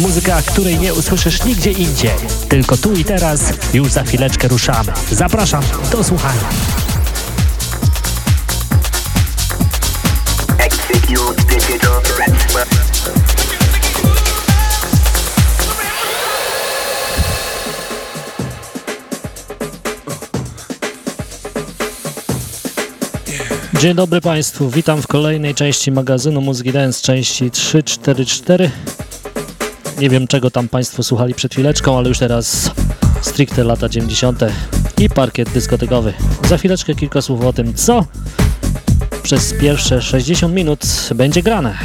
Muzyka, której nie usłyszysz nigdzie indziej. Tylko tu i teraz, już za chwileczkę ruszamy. Zapraszam do słuchania. Dzień dobry Państwu, witam w kolejnej części magazynu Muzyki Dance, części 344. Nie wiem czego tam Państwo słuchali przed chwileczką, ale już teraz stricte lata 90. i parkiet dyskotekowy. Za chwileczkę kilka słów o tym, co przez pierwsze 60 minut będzie grane.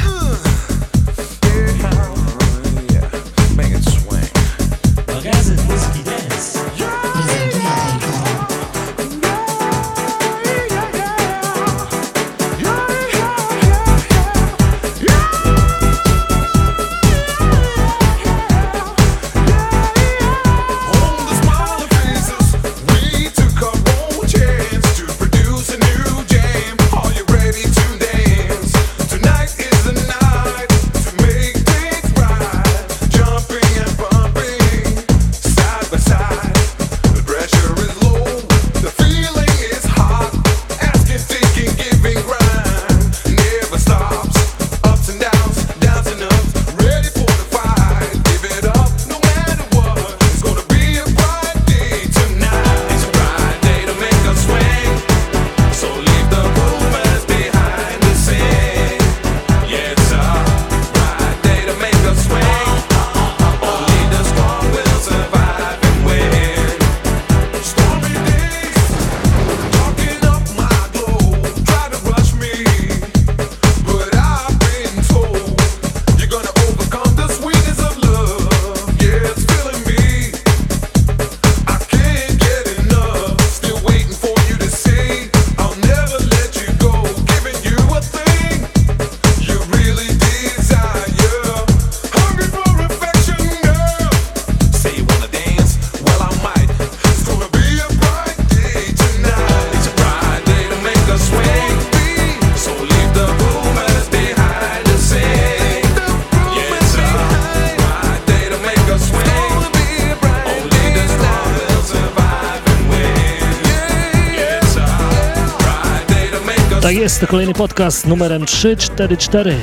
Podcast numerem 344.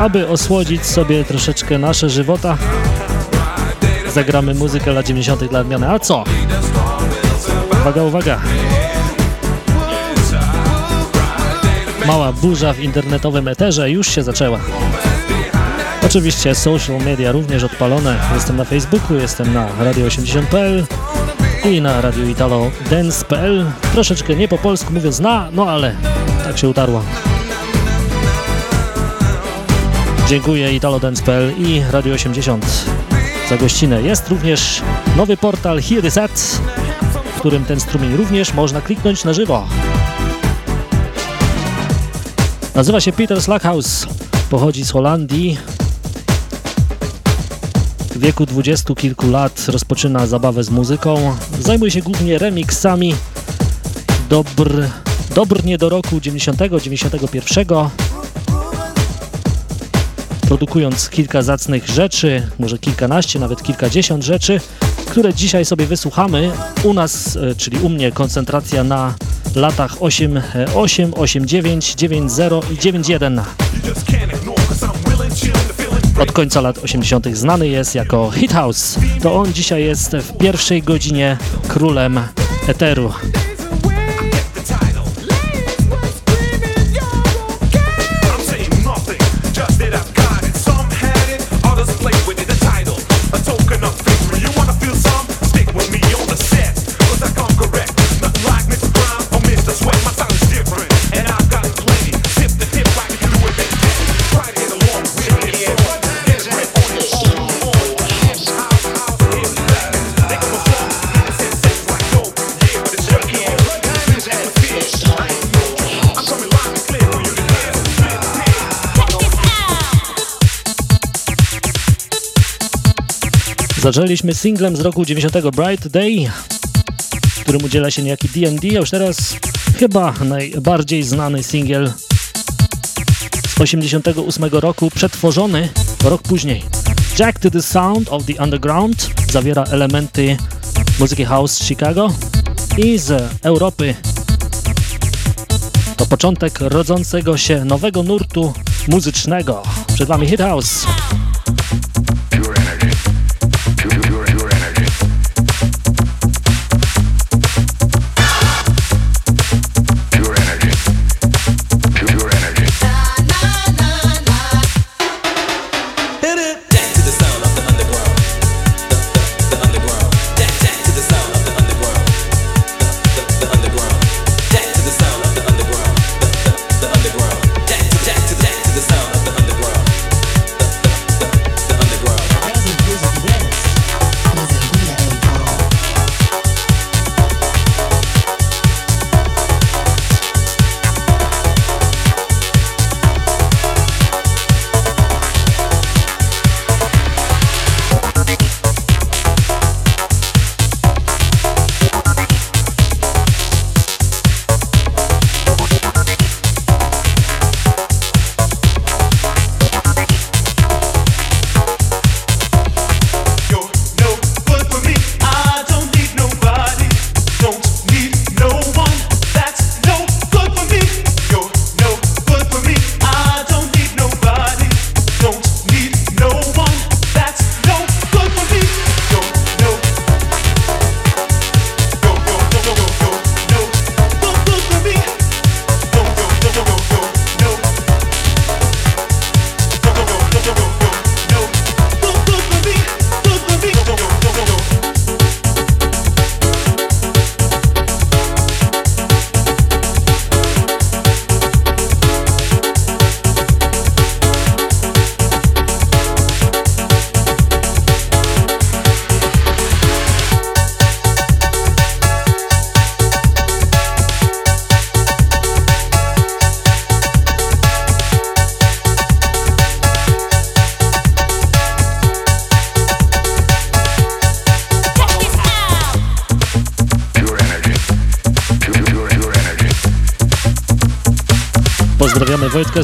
Aby osłodzić sobie troszeczkę nasze żywota, zagramy muzykę lat 90. dla odmiany. A co? Uwaga, uwaga. Mała burza w internetowym eterze już się zaczęła. Oczywiście social media również odpalone. Jestem na Facebooku, jestem na radio80.pl i na Radio Italo Dance.pl. Troszeczkę nie po polsku mówiąc na, no ale tak się utarła. Dziękuję italodance.pl i Radio 80 za gościnę. Jest również nowy portal Here Is At, w którym ten strumień również można kliknąć na żywo. Nazywa się Peter Slackhouse, pochodzi z Holandii. W wieku dwudziestu kilku lat rozpoczyna zabawę z muzyką. Zajmuje się głównie remixami dobr dobrnie do roku 90-91, produkując kilka zacnych rzeczy, może kilkanaście, nawet kilkadziesiąt rzeczy, które dzisiaj sobie wysłuchamy. U nas, e, czyli u mnie, koncentracja na latach 8, 8, 8, 9, 9, 0 i 9, 1. Od końca lat 80. znany jest jako Hit House. To on dzisiaj jest w pierwszej godzinie królem eteru. Zaczęliśmy singlem z roku 90 Bright Day, którym udziela się niejaki D&D, a już teraz chyba najbardziej znany singiel z 88 roku, przetworzony rok później. Jack to the Sound of the Underground zawiera elementy muzyki house z Chicago i z Europy. To początek rodzącego się nowego nurtu muzycznego. Przed Wami Hit House.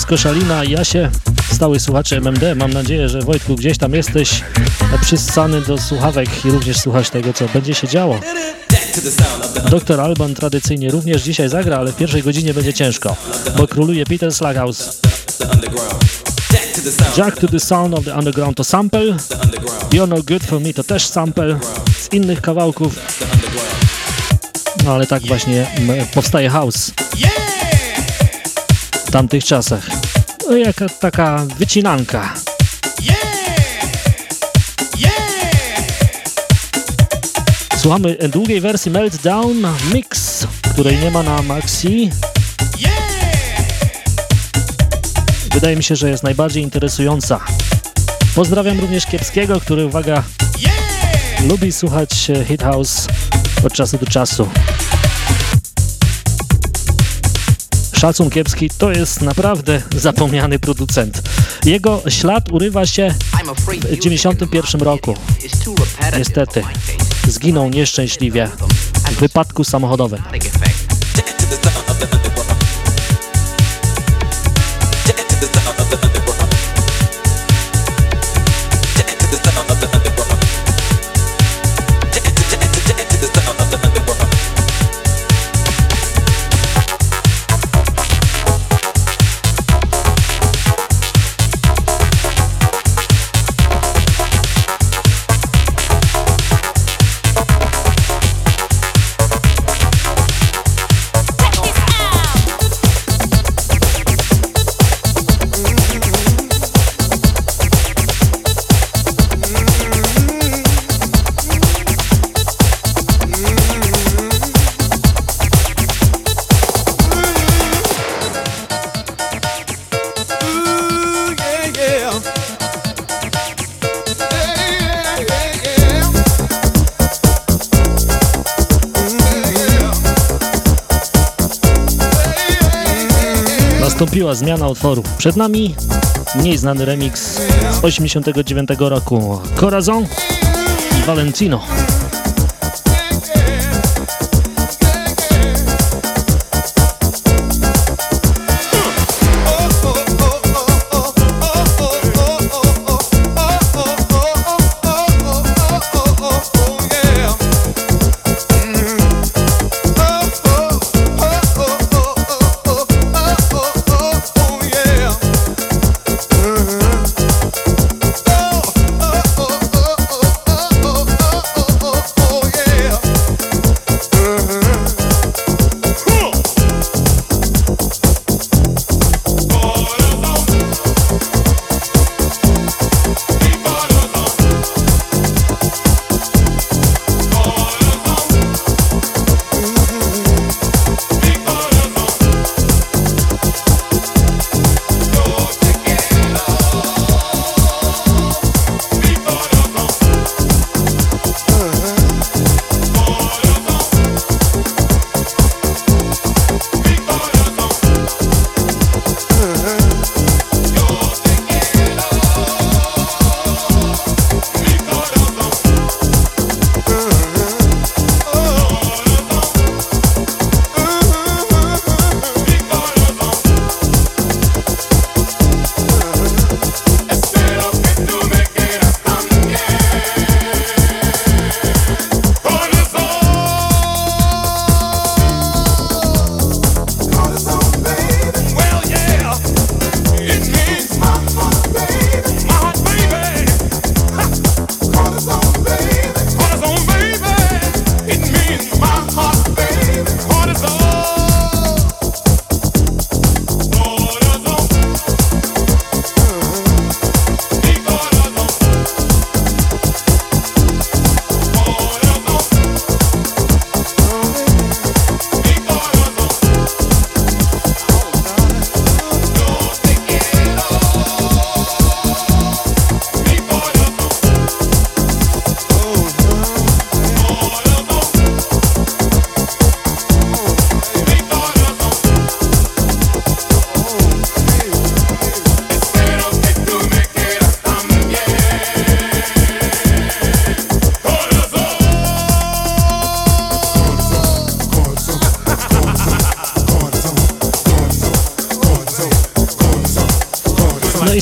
Z Koszalina, Jasie, stały słuchacze MMD. Mam nadzieję, że Wojtku gdzieś tam jesteś przyssany do słuchawek i również słuchasz tego, co będzie się działo. Doktor Alban tradycyjnie również dzisiaj zagra, ale w pierwszej godzinie będzie ciężko, bo króluje Peter Slaghouse. Jack to the Sound of the Underground to sample, You're No Good For Me to też sample z innych kawałków, no ale tak właśnie powstaje house w tamtych czasach. No jaka taka wycinanka. Słuchamy długiej wersji Meltdown Mix, której nie ma na Maxi. Wydaje mi się, że jest najbardziej interesująca. Pozdrawiam również Kiepskiego, który, uwaga, lubi słuchać Hit House od czasu do czasu. Szacun Kiepski to jest naprawdę zapomniany producent. Jego ślad urywa się w 1991 roku. Niestety, zginął nieszczęśliwie w wypadku samochodowym. Nastąpiła zmiana utworu. Przed nami mniej znany remix z 89 roku. Corazon i Valentino.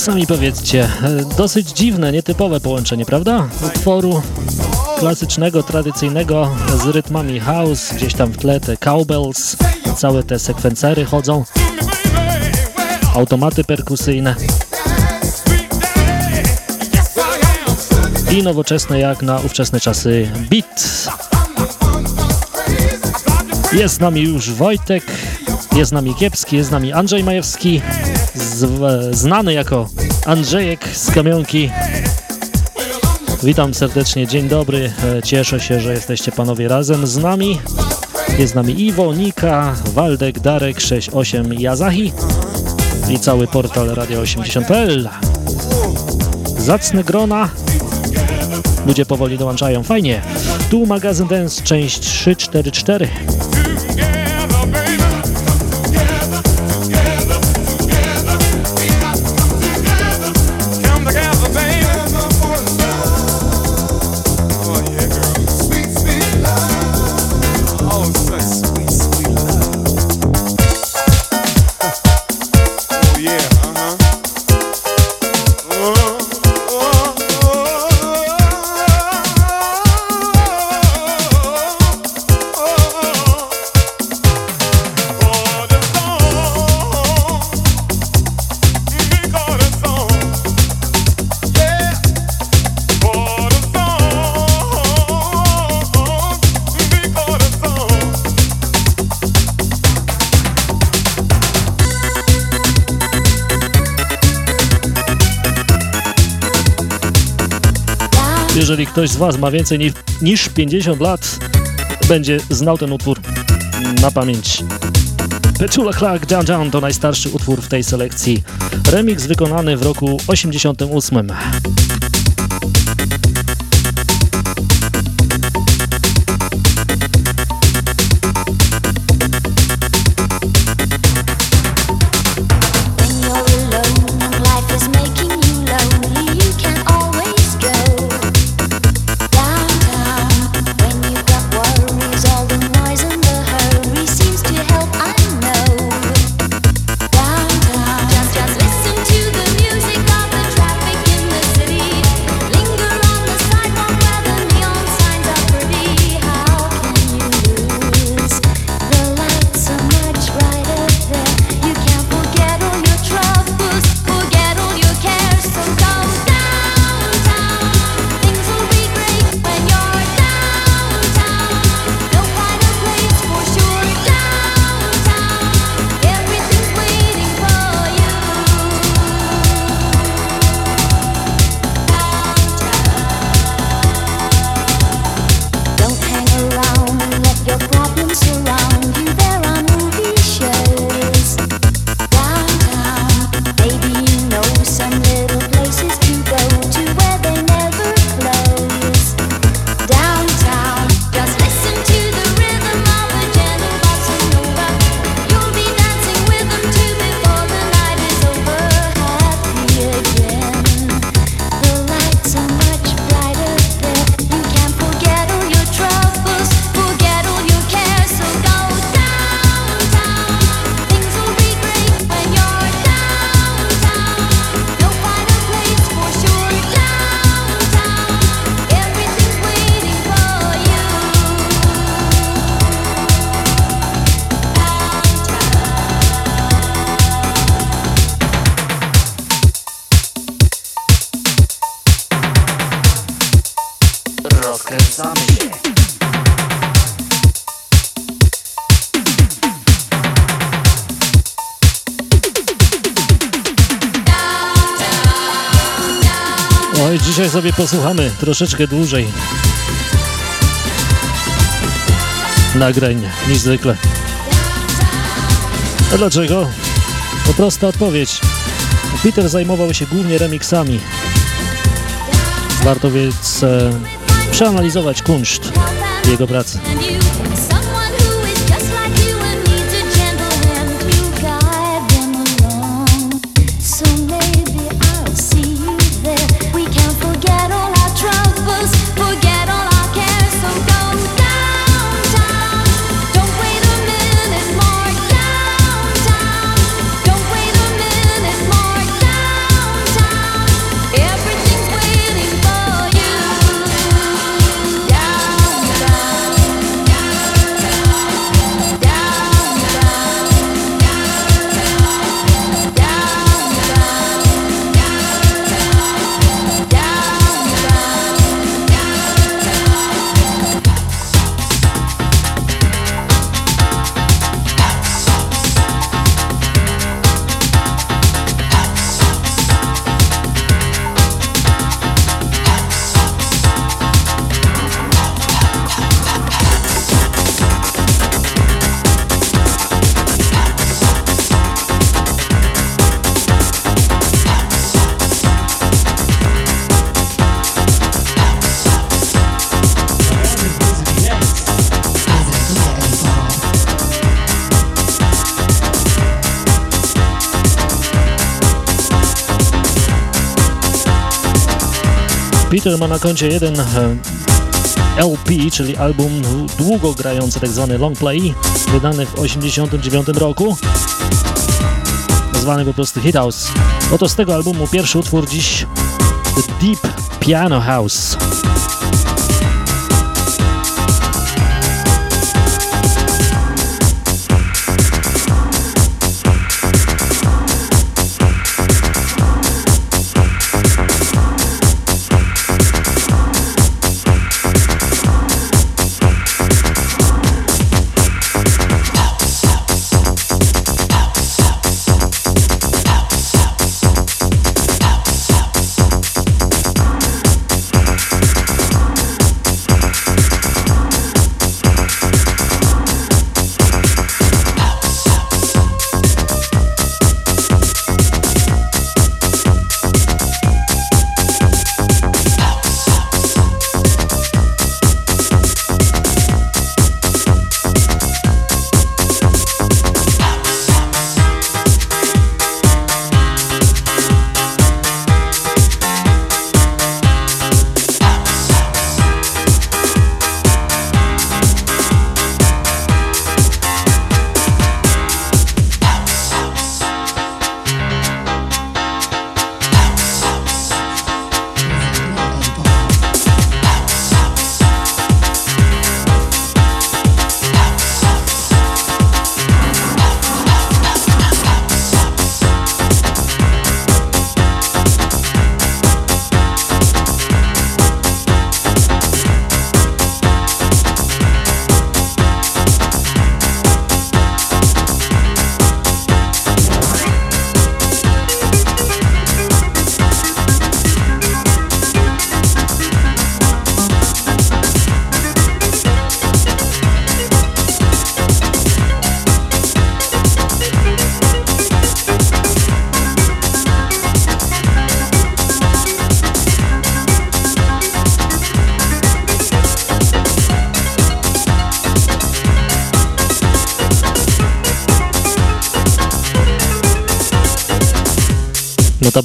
Sami powiedzcie, dosyć dziwne, nietypowe połączenie, prawda? Utworu klasycznego, tradycyjnego z rytmami house, gdzieś tam w tle te cowbells, całe te sekwencery chodzą, automaty perkusyjne i nowoczesne jak na ówczesne czasy beat. Jest z nami już Wojtek, jest z nami Kiepski, jest z nami Andrzej Majewski, znany jako Andrzejek z Kamionki. Witam serdecznie, dzień dobry. E, cieszę się, że jesteście panowie razem z nami. Jest z nami Iwo, Nika, Waldek, Darek, 68 i Azahi i cały portal radio80.pl. Zacne grona. Ludzie powoli dołączają. Fajnie. Tu magazyn Dance, część 344. ktoś z Was ma więcej niż 50 lat, będzie znał ten utwór na pamięć. Petula Clark Down to najstarszy utwór w tej selekcji. Remix wykonany w roku 88. posłuchamy troszeczkę dłużej nagrań niż zwykle. Dlaczego? To prosta odpowiedź. Peter zajmował się głównie remixami. Warto więc e, przeanalizować kunszt jego pracy. Peter ma na koncie jeden e, LP, czyli album długo grający, tak zwany long play, wydany w 1989 roku, nazwany po prostu Hit House. Oto z tego albumu pierwszy utwór dziś The Deep Piano House.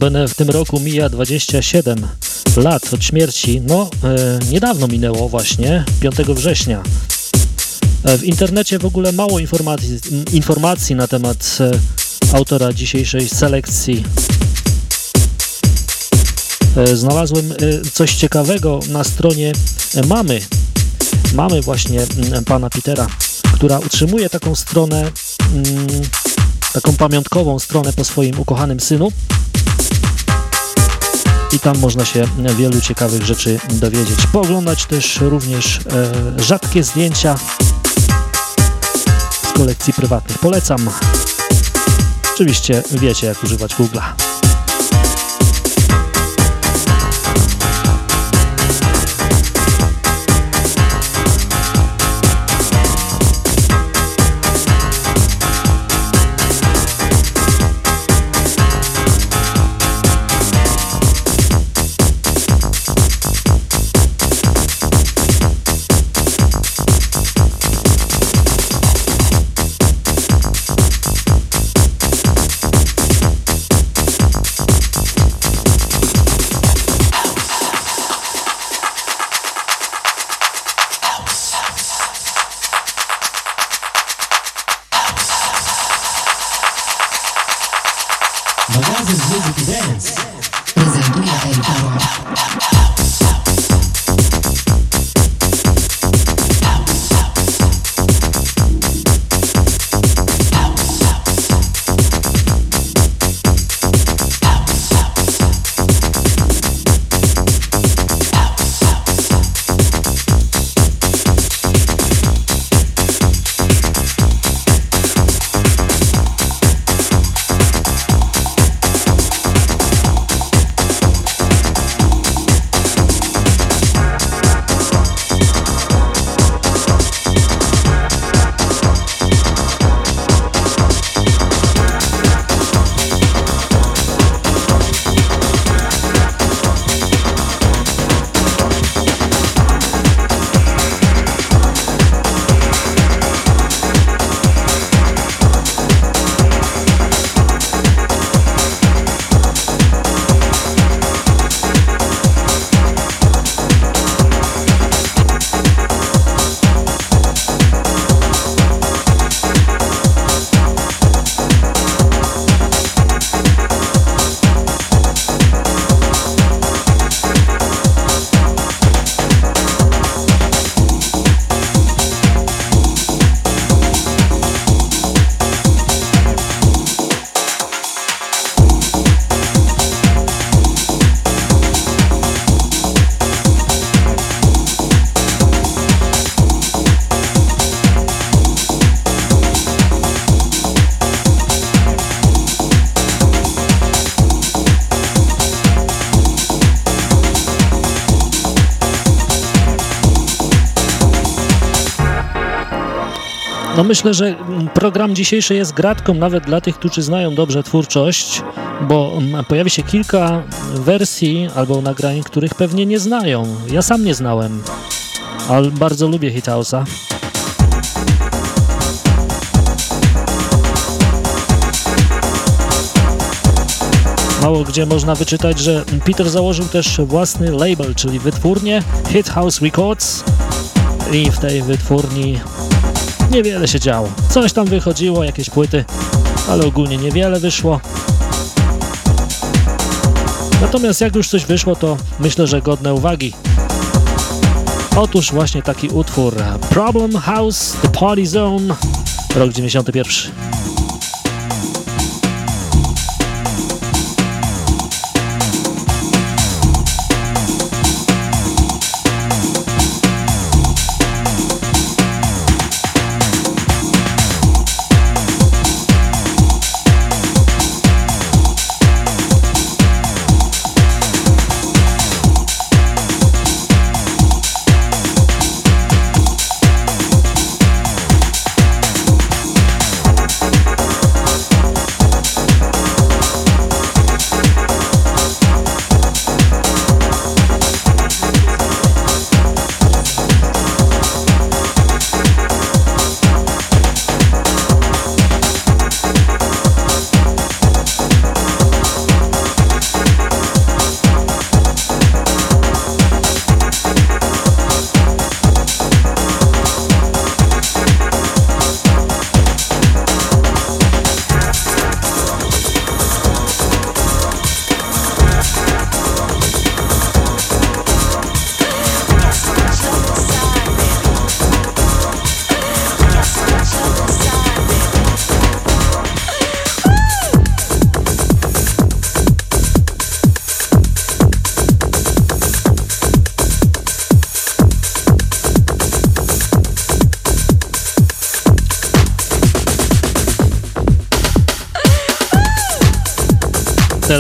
Notabene w tym roku mija 27 lat od śmierci. No, e, niedawno minęło właśnie, 5 września. E, w internecie w ogóle mało informacji, informacji na temat e, autora dzisiejszej selekcji. E, znalazłem e, coś ciekawego na stronie mamy. Mamy właśnie pana Petera, która utrzymuje taką stronę, taką pamiątkową stronę po swoim ukochanym synu. I tam można się wielu ciekawych rzeczy dowiedzieć. Pooglądać też również e, rzadkie zdjęcia z kolekcji prywatnych. Polecam. Oczywiście wiecie jak używać Google'a. Myślę, że program dzisiejszy jest gratką nawet dla tych, którzy znają dobrze twórczość, bo mm, pojawi się kilka wersji albo nagrań, których pewnie nie znają. Ja sam nie znałem, ale bardzo lubię Hithouse'a. Mało gdzie można wyczytać, że Peter założył też własny label, czyli wytwórnię Hit House Records i w tej wytwórni niewiele się działo. Coś tam wychodziło, jakieś płyty, ale ogólnie niewiele wyszło. Natomiast jak już coś wyszło, to myślę, że godne uwagi. Otóż właśnie taki utwór Problem House, The Party Zone, rok 91.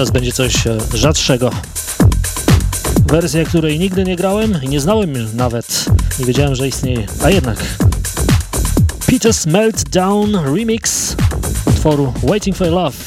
Teraz będzie coś e, rzadszego. Wersja, której nigdy nie grałem i nie znałem nawet. Nie wiedziałem, że istnieje. A jednak. Peter's Meltdown Remix utworu Waiting for Love.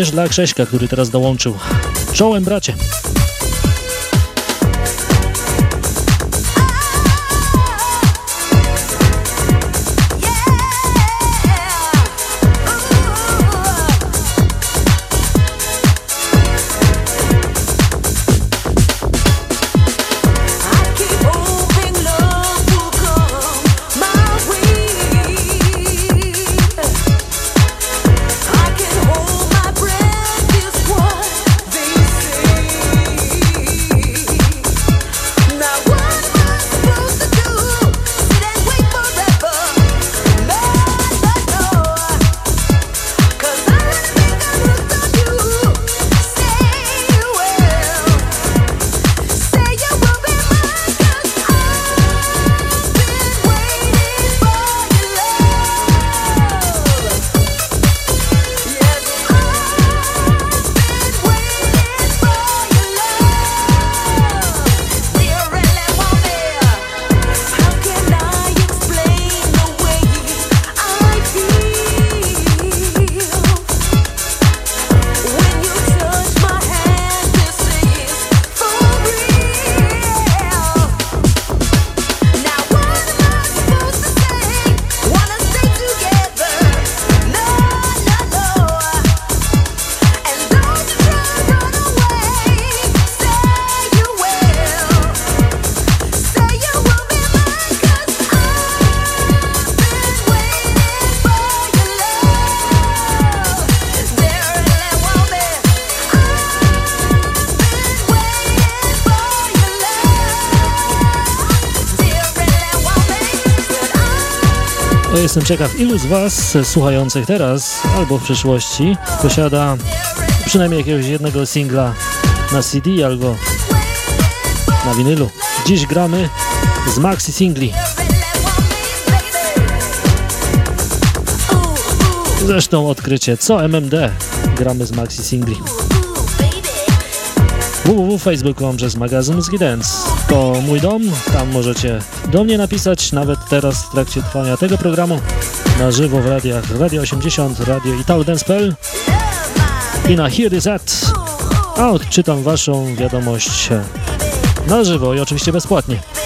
Również dla Krześka, który teraz dołączył. Czołem, bracie! Jestem ciekaw, ilu z Was słuchających teraz albo w przyszłości posiada przynajmniej jakiegoś jednego singla na CD albo na winylu. Dziś gramy z maxi singli. Zresztą odkrycie, co MMD gramy z maxi singli www.facebook.com przez magazyn Muzyki Dance. To mój dom, tam możecie do mnie napisać, nawet teraz w trakcie trwania tego programu na żywo w radiach Radio 80, Radio Italo Dance.pl i na Here Is At. A odczytam Waszą wiadomość na żywo i oczywiście bezpłatnie.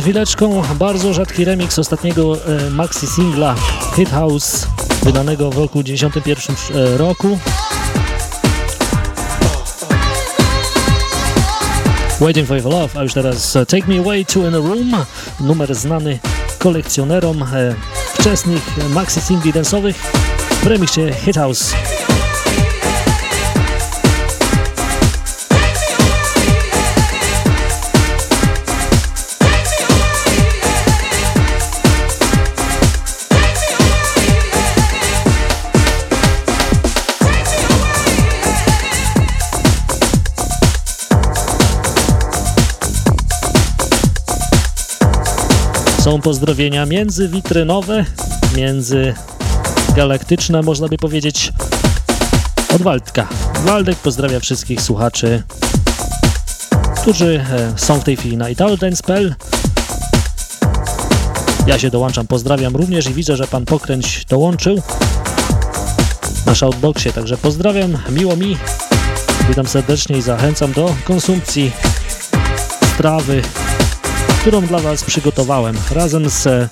Przed chwileczką bardzo rzadki remix ostatniego e, maxi singla Hit House wydanego w roku 91 e, roku. Waiting for Your Love, a już teraz e, Take Me Away to in a Room, numer znany kolekcjonerom wczesnych maxi singli dance'owych w remixie Hit House. Są pozdrowienia międzywitrynowe, międzygalaktyczne, można by powiedzieć, od Waldka. Waldek pozdrawia wszystkich słuchaczy, którzy e, są w tej chwili na italodance.pl. Ja się dołączam, pozdrawiam również i widzę, że pan Pokręć dołączył na shoutboxie, także pozdrawiam, miło mi, witam serdecznie i zachęcam do konsumpcji strawy którą dla Was przygotowałem razem z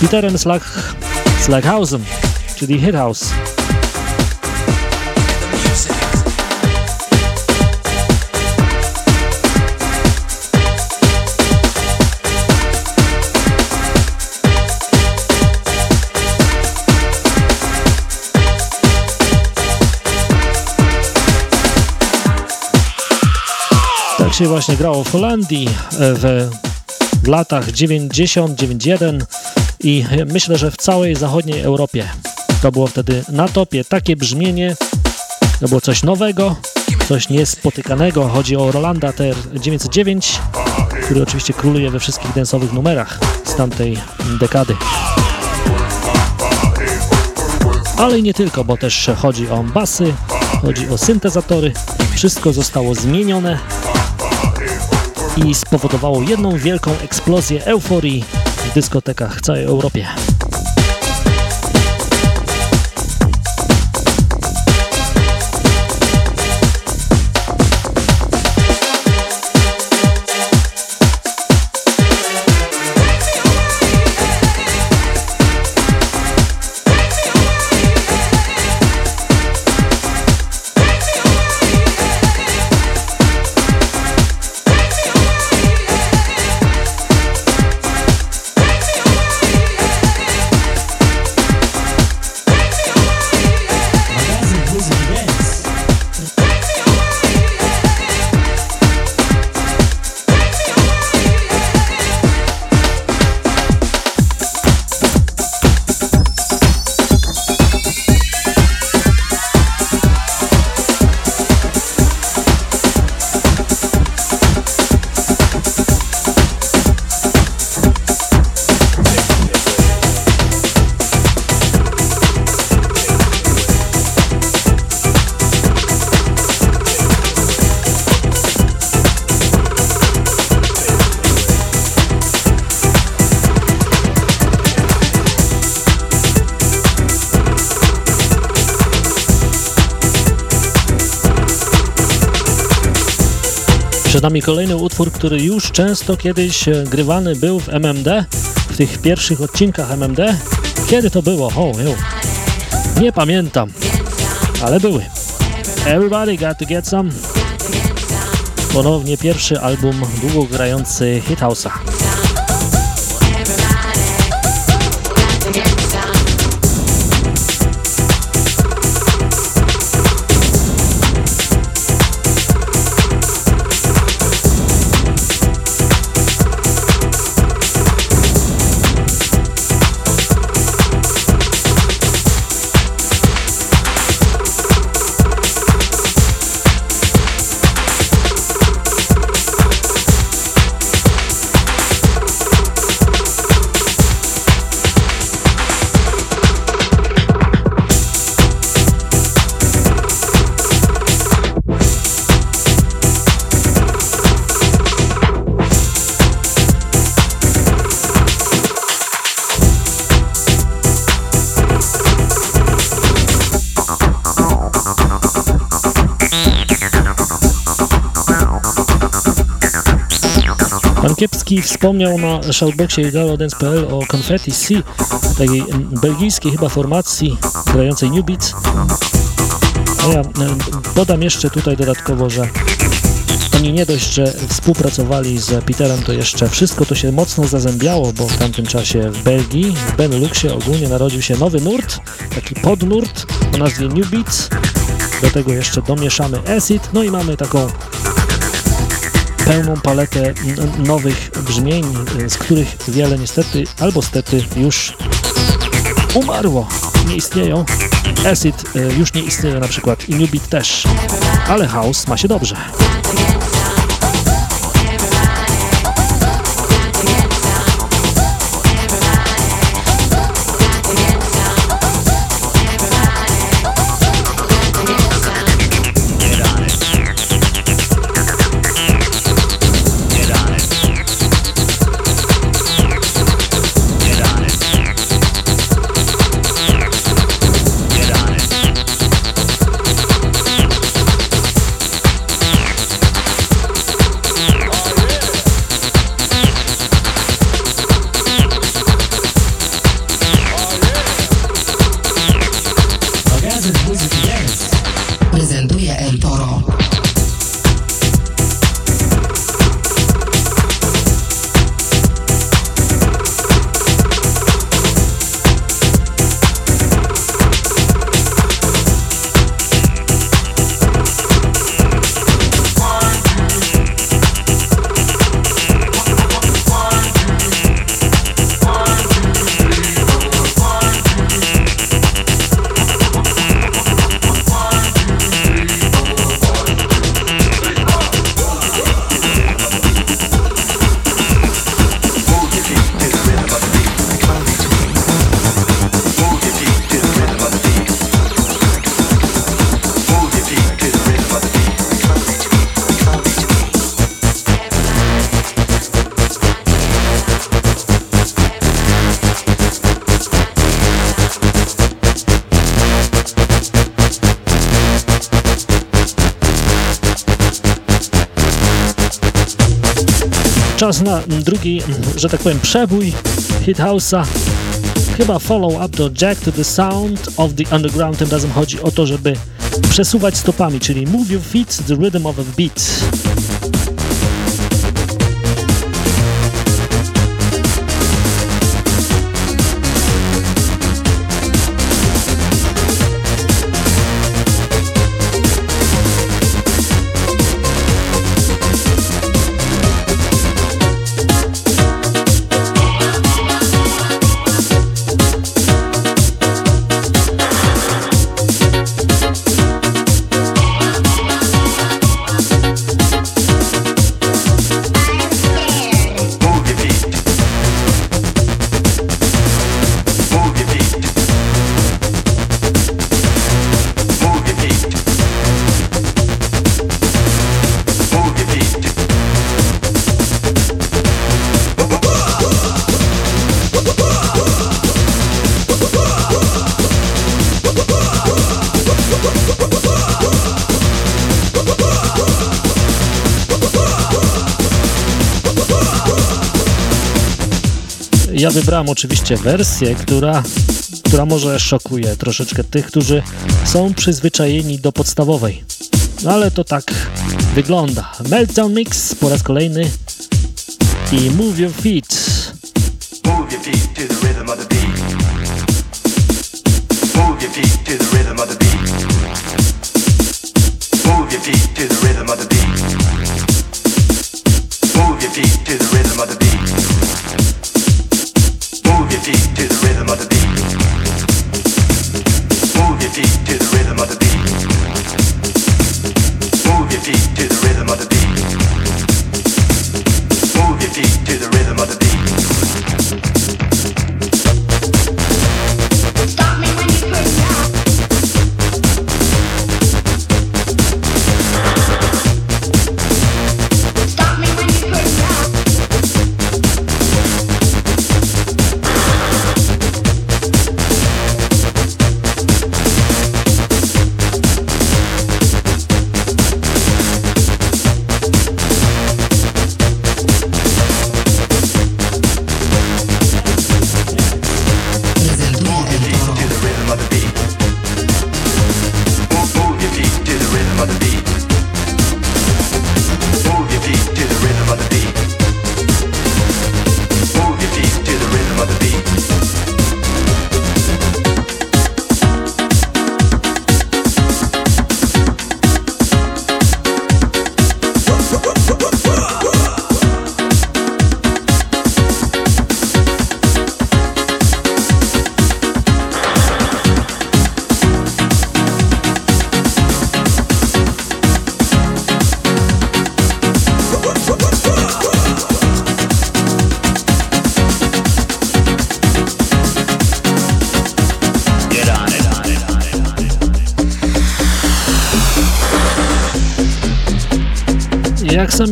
Peterem Slack, Slackhausen, czyli Hit House. Tak się właśnie grało w Holandii w w latach 90, 91 i myślę, że w całej zachodniej Europie. To było wtedy na topie. Takie brzmienie to było coś nowego, coś niespotykanego. Chodzi o Rolanda TR-909, który oczywiście króluje we wszystkich densowych numerach z tamtej dekady. Ale i nie tylko, bo też chodzi o basy, chodzi o syntezatory. Wszystko zostało zmienione i spowodowało jedną wielką eksplozję euforii w dyskotekach w całej Europie. Nami kolejny utwór, który już często kiedyś e, grywany był w MMD, w tych pierwszych odcinkach MMD. Kiedy to było? O, jo. Nie pamiętam, ale były. Everybody Got To Get Some. Ponownie pierwszy album długo grający Hit Kiepski wspomniał na shoutboxie Dance.pl o Confetti C, takiej belgijskiej chyba formacji grającej New Beats. A ja dodam jeszcze tutaj dodatkowo, że oni nie dość, że współpracowali z Peterem, to jeszcze wszystko to się mocno zazębiało, bo w tamtym czasie w Belgii, w Beneluxie ogólnie narodził się nowy nurt, taki podnurt o nazwie New Beats. Do tego jeszcze domieszamy acid, no i mamy taką pełną paletę nowych brzmień, z których wiele niestety albo stety już umarło, nie istnieją. Acid e, już nie istnieje na przykład i New Beat też, ale house ma się dobrze. Drugi, że tak powiem, przebój Hit House'a. Chyba follow up do Jack to the Sound of the Underground. Tym razem chodzi o to, żeby przesuwać stopami, czyli move your feet to the rhythm of a beat. Wybrałem oczywiście wersję, która, która może szokuje troszeczkę tych, którzy są przyzwyczajeni do podstawowej. No ale to tak wygląda. Meltdown Mix po raz kolejny i Move Your Feet.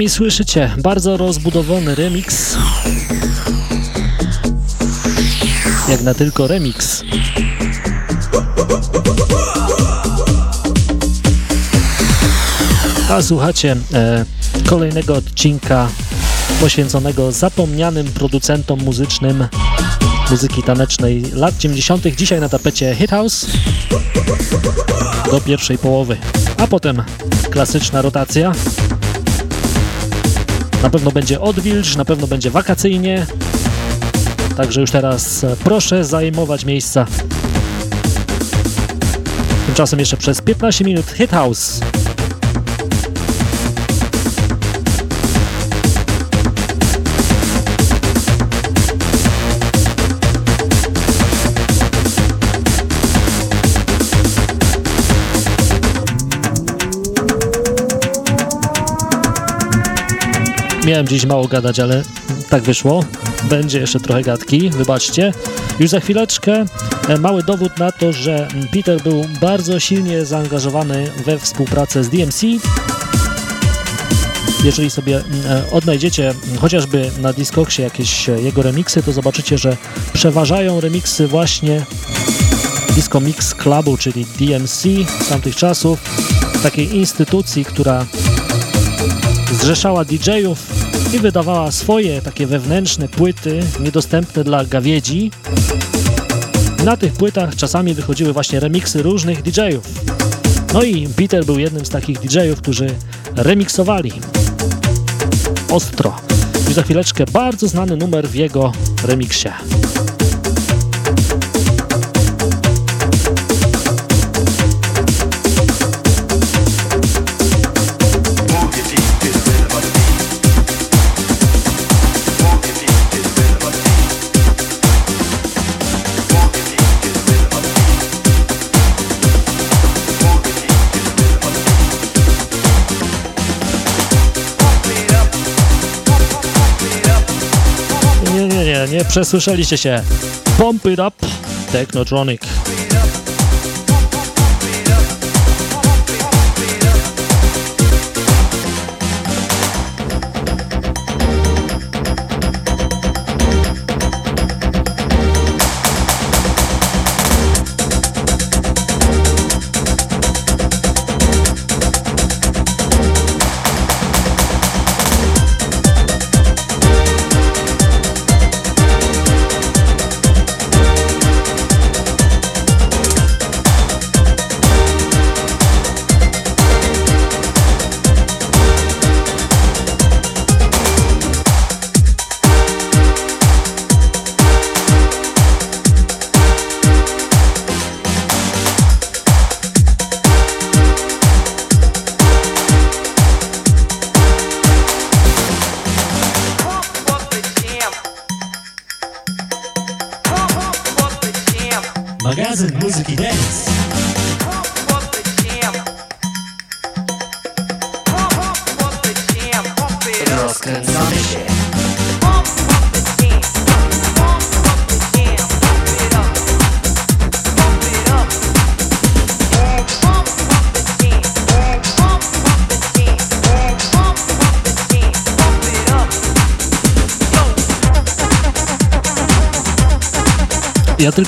Sami słyszycie, bardzo rozbudowany remix. Jak na tylko remix. A słuchacie e, kolejnego odcinka poświęconego zapomnianym producentom muzycznym muzyki tanecznej lat 90. Dzisiaj na tapecie Hit House do pierwszej połowy, a potem klasyczna rotacja. Na pewno będzie odwilż, na pewno będzie wakacyjnie, także już teraz proszę zajmować miejsca. Tymczasem jeszcze przez 15 minut Hit House. Miałem dziś mało gadać, ale tak wyszło. Będzie jeszcze trochę gadki, wybaczcie. Już za chwileczkę e, mały dowód na to, że Peter był bardzo silnie zaangażowany we współpracę z DMC. Jeżeli sobie e, odnajdziecie chociażby na Discogsie jakieś jego remiksy, to zobaczycie, że przeważają remiksy właśnie Disco Mix Clubu, czyli DMC z tamtych czasów, takiej instytucji, która zrzeszała DJ-ów i wydawała swoje takie wewnętrzne płyty niedostępne dla gawiedzi. Na tych płytach czasami wychodziły właśnie remiksy różnych DJ-ów. No i Peter był jednym z takich DJ-ów, którzy remiksowali ostro. Już za chwileczkę bardzo znany numer w jego remiksie. Nie przesłyszeliście się. Pump it up, Technotronic.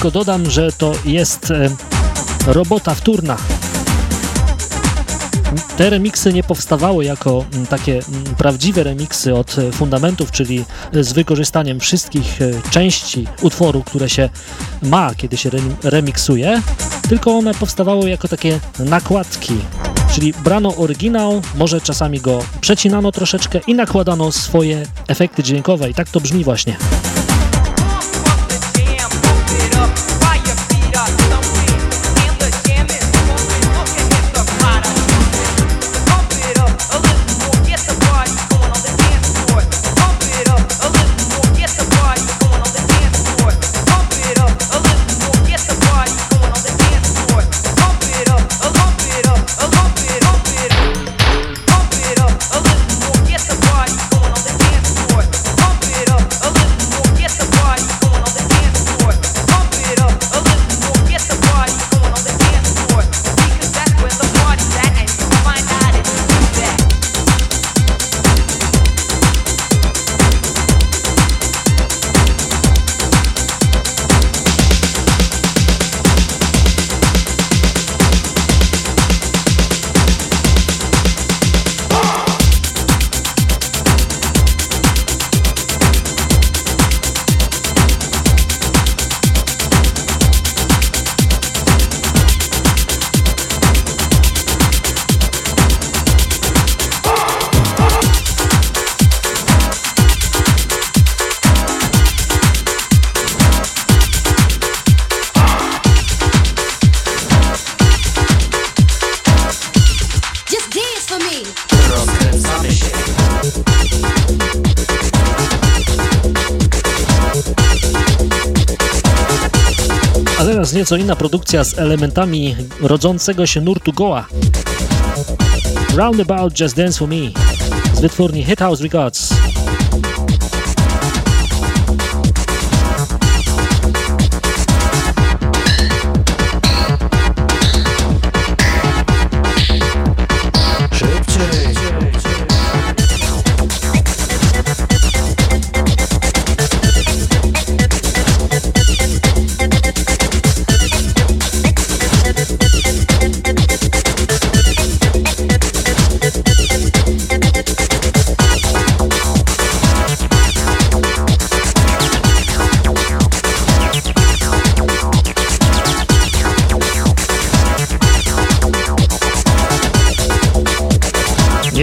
Tylko dodam, że to jest e, robota wtórna. Te remiksy nie powstawały jako takie prawdziwe remiksy od e, fundamentów, czyli z wykorzystaniem wszystkich e, części utworu, które się ma, kiedy się remiksuje, tylko one powstawały jako takie nakładki. Czyli brano oryginał, może czasami go przecinano troszeczkę i nakładano swoje efekty dźwiękowe i tak to brzmi właśnie. Nieco inna produkcja z elementami rodzącego się nurtu Goa. Roundabout Just Dance For Me z wytwórni Hit House Records.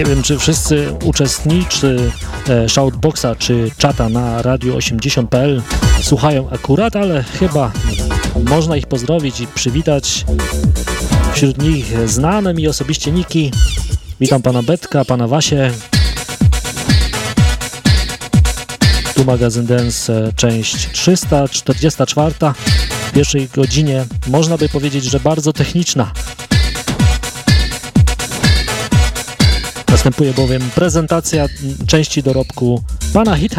Wiem, czy wszyscy uczestnicy e, Shoutboxa czy czata na Radio 80.pl słuchają akurat, ale chyba można ich pozdrowić i przywitać. Wśród nich znane mi osobiście Niki. Witam pana Betka, pana Wasie. Tu magazyn Dance, e, część 344. W pierwszej godzinie można by powiedzieć, że bardzo techniczna. Następuje bowiem prezentacja części dorobku pana Hit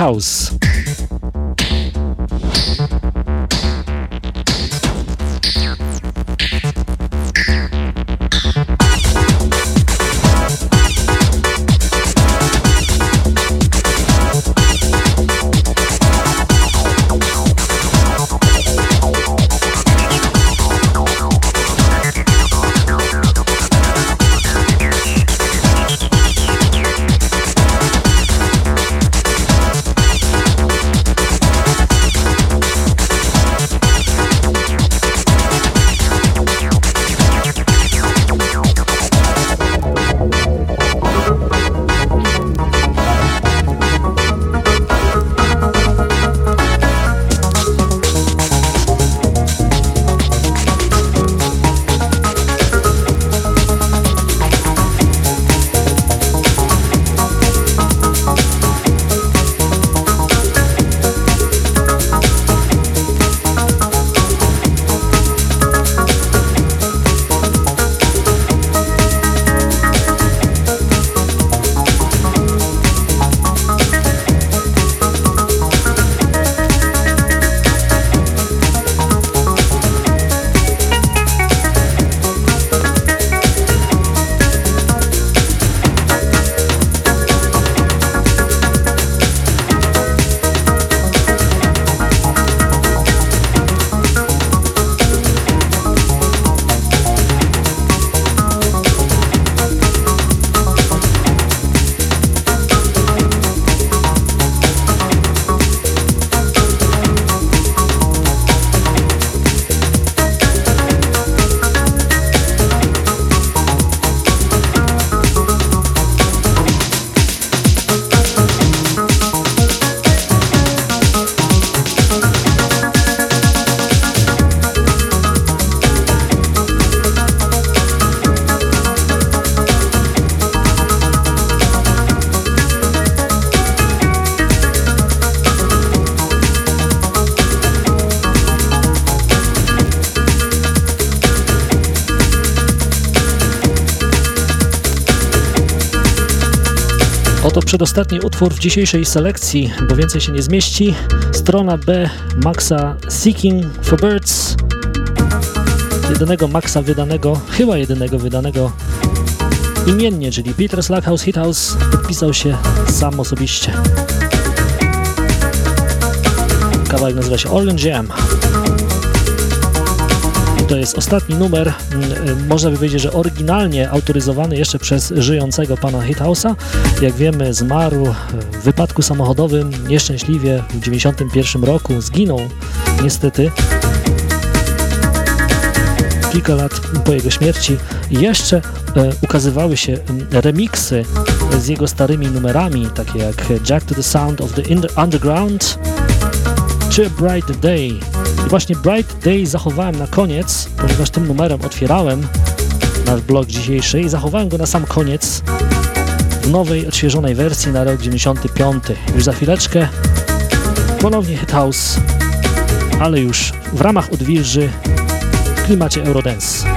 przedostatni utwór w dzisiejszej selekcji, bo więcej się nie zmieści. Strona B Maxa Seeking for Birds. Jedynego Maxa wydanego, chyba jedynego wydanego imiennie, czyli Peter Slackhouse Hithouse podpisał się sam osobiście. Kawałek nazywa się Orange Jam. To jest ostatni numer, y, można by powiedzieć, że oryginalnie autoryzowany jeszcze przez żyjącego pana Hithausa. Jak wiemy, zmarł w wypadku samochodowym nieszczęśliwie w 1991 roku, zginął niestety kilka lat po jego śmierci jeszcze e, ukazywały się remiksy z jego starymi numerami, takie jak Jack to the Sound of the Underground czy Bright Day. Właśnie Bright Day zachowałem na koniec, ponieważ tym numerem otwierałem nasz blog dzisiejszy i zachowałem go na sam koniec w nowej, odświeżonej wersji na rok 95. Już za chwileczkę ponownie Hit House, ale już w ramach odwilży klimacie Eurodance.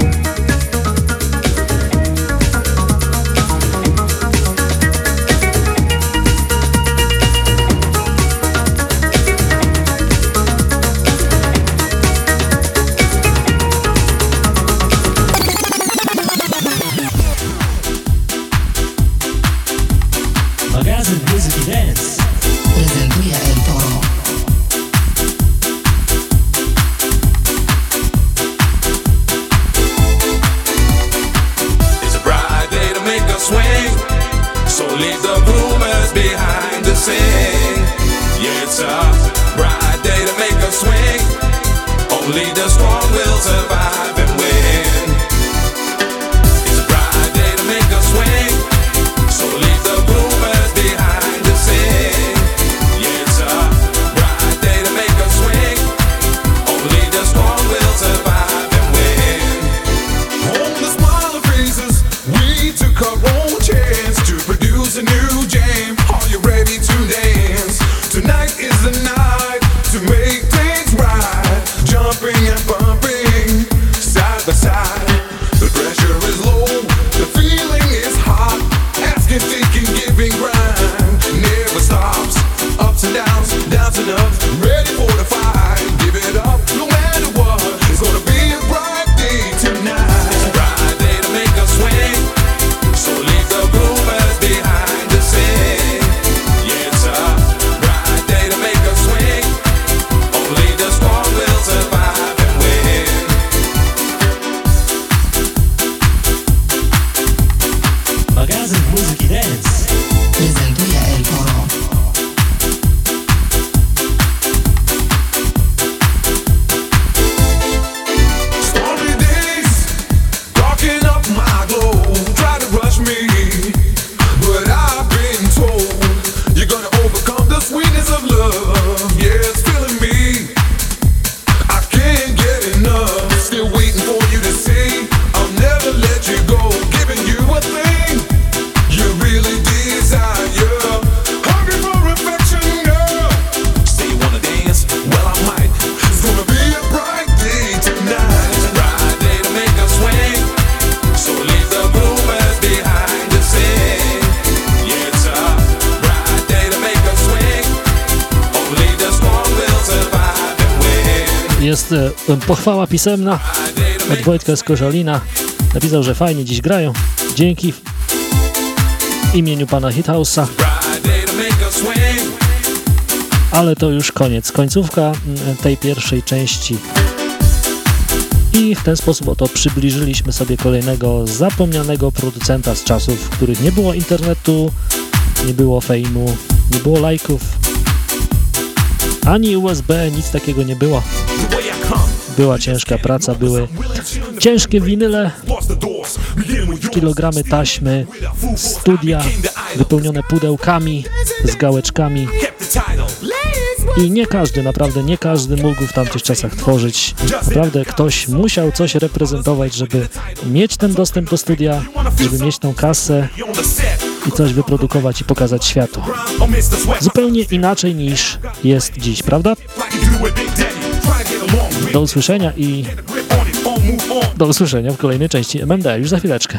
Pochwała pisemna od Wojtka z Kożalina. Napisał, że fajnie dziś grają. Dzięki w imieniu pana Hithouse'a. Ale to już koniec, końcówka mm, tej pierwszej części. I w ten sposób oto przybliżyliśmy sobie kolejnego zapomnianego producenta z czasów, w których nie było internetu, nie było fejmu, nie było lajków, ani USB, nic takiego nie było była ciężka praca, były ciężkie winyle, kilogramy taśmy, studia wypełnione pudełkami z gałeczkami i nie każdy, naprawdę nie każdy mógł w tamtych czasach tworzyć. Naprawdę ktoś musiał coś reprezentować, żeby mieć ten dostęp do studia, żeby mieć tą kasę i coś wyprodukować i pokazać światu. Zupełnie inaczej niż jest dziś, prawda? Do usłyszenia i do usłyszenia w kolejnej części MMD już za chwileczkę.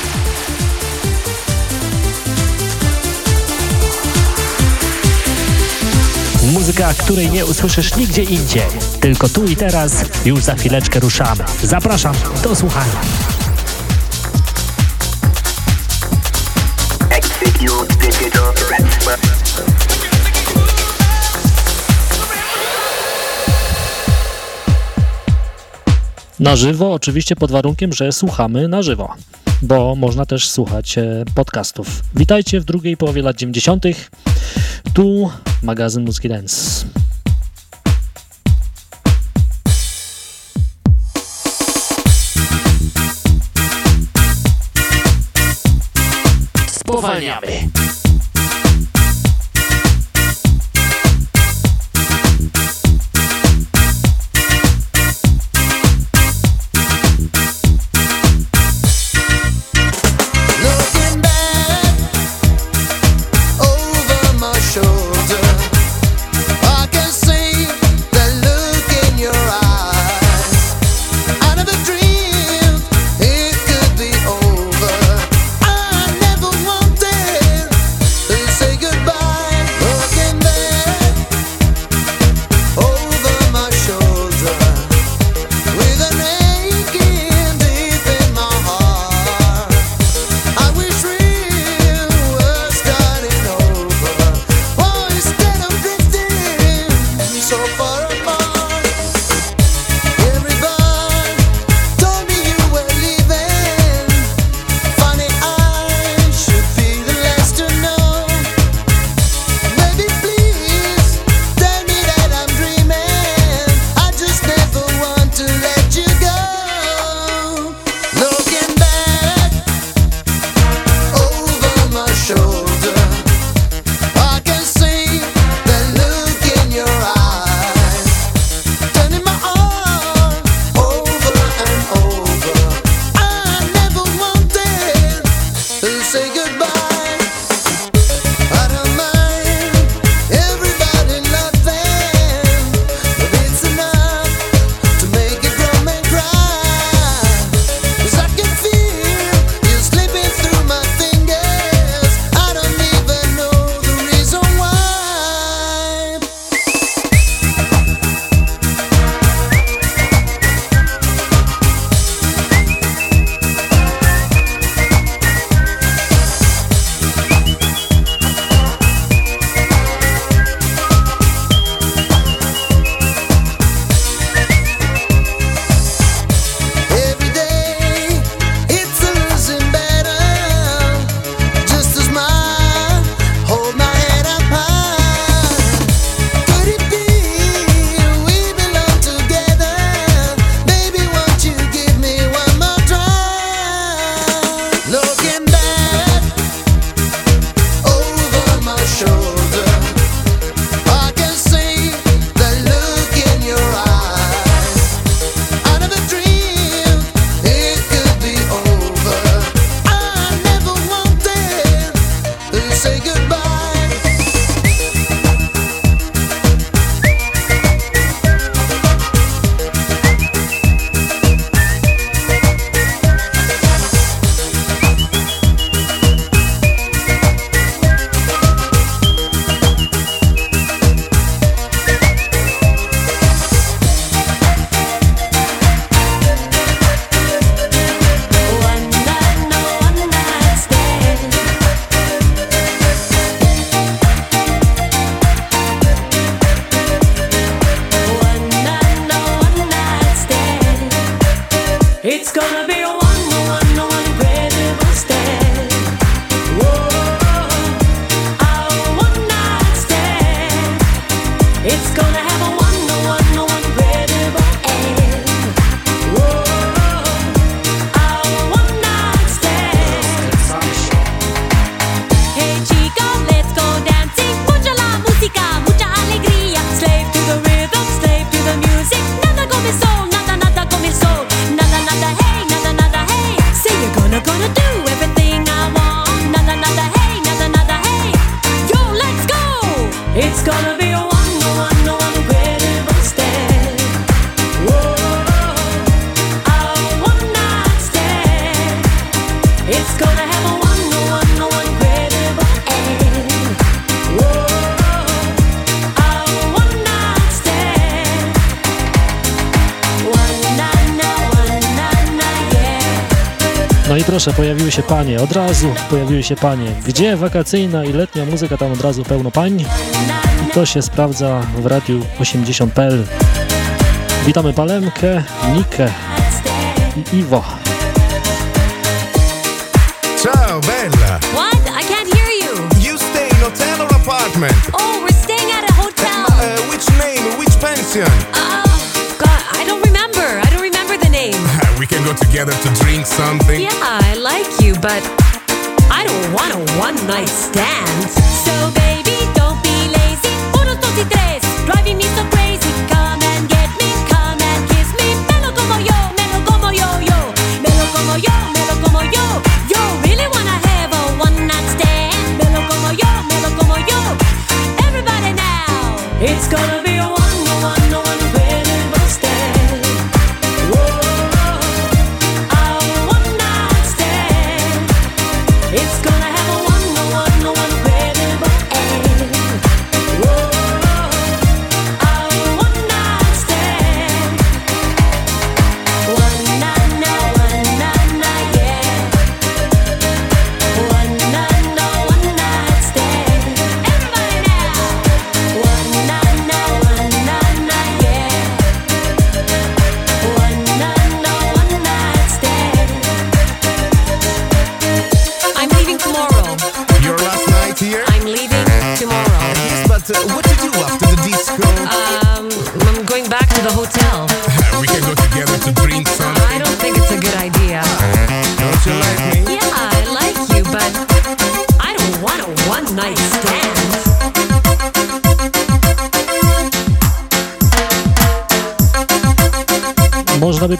Muzyka, której nie usłyszysz nigdzie indziej. Tylko tu i teraz, już za chwileczkę ruszamy. Zapraszam do słuchania. Na żywo, oczywiście pod warunkiem, że słuchamy na żywo, bo można też słuchać e, podcastów. Witajcie w drugiej połowie lat 90. Tu magazyn Muzyki Dance. Spowalniamy. Proszę, pojawiły się panie, od razu pojawiły się panie. Gdzie wakacyjna i letnia muzyka, tam od razu pełno pań. I to się sprawdza w radiu 80.pl. Witamy Palemkę, Nikę i Iwo. Ciao, bella. What? I can't hear you. You stay in hotel or apartment? Oh, we're staying at a hotel. Uh, which name, which pension? Go together to drink something. Yeah, I like you, but I don't want a one night stand. So, baby, don't be lazy. Uno, dos, y tres. Driving me so crazy. Come and get me, come and kiss me. Me lo como yo, me lo como yo, yo. Me lo como yo, me lo como yo. Yo really wanna have a one night stand. Me lo como yo, me lo como yo. Everybody now. It's gonna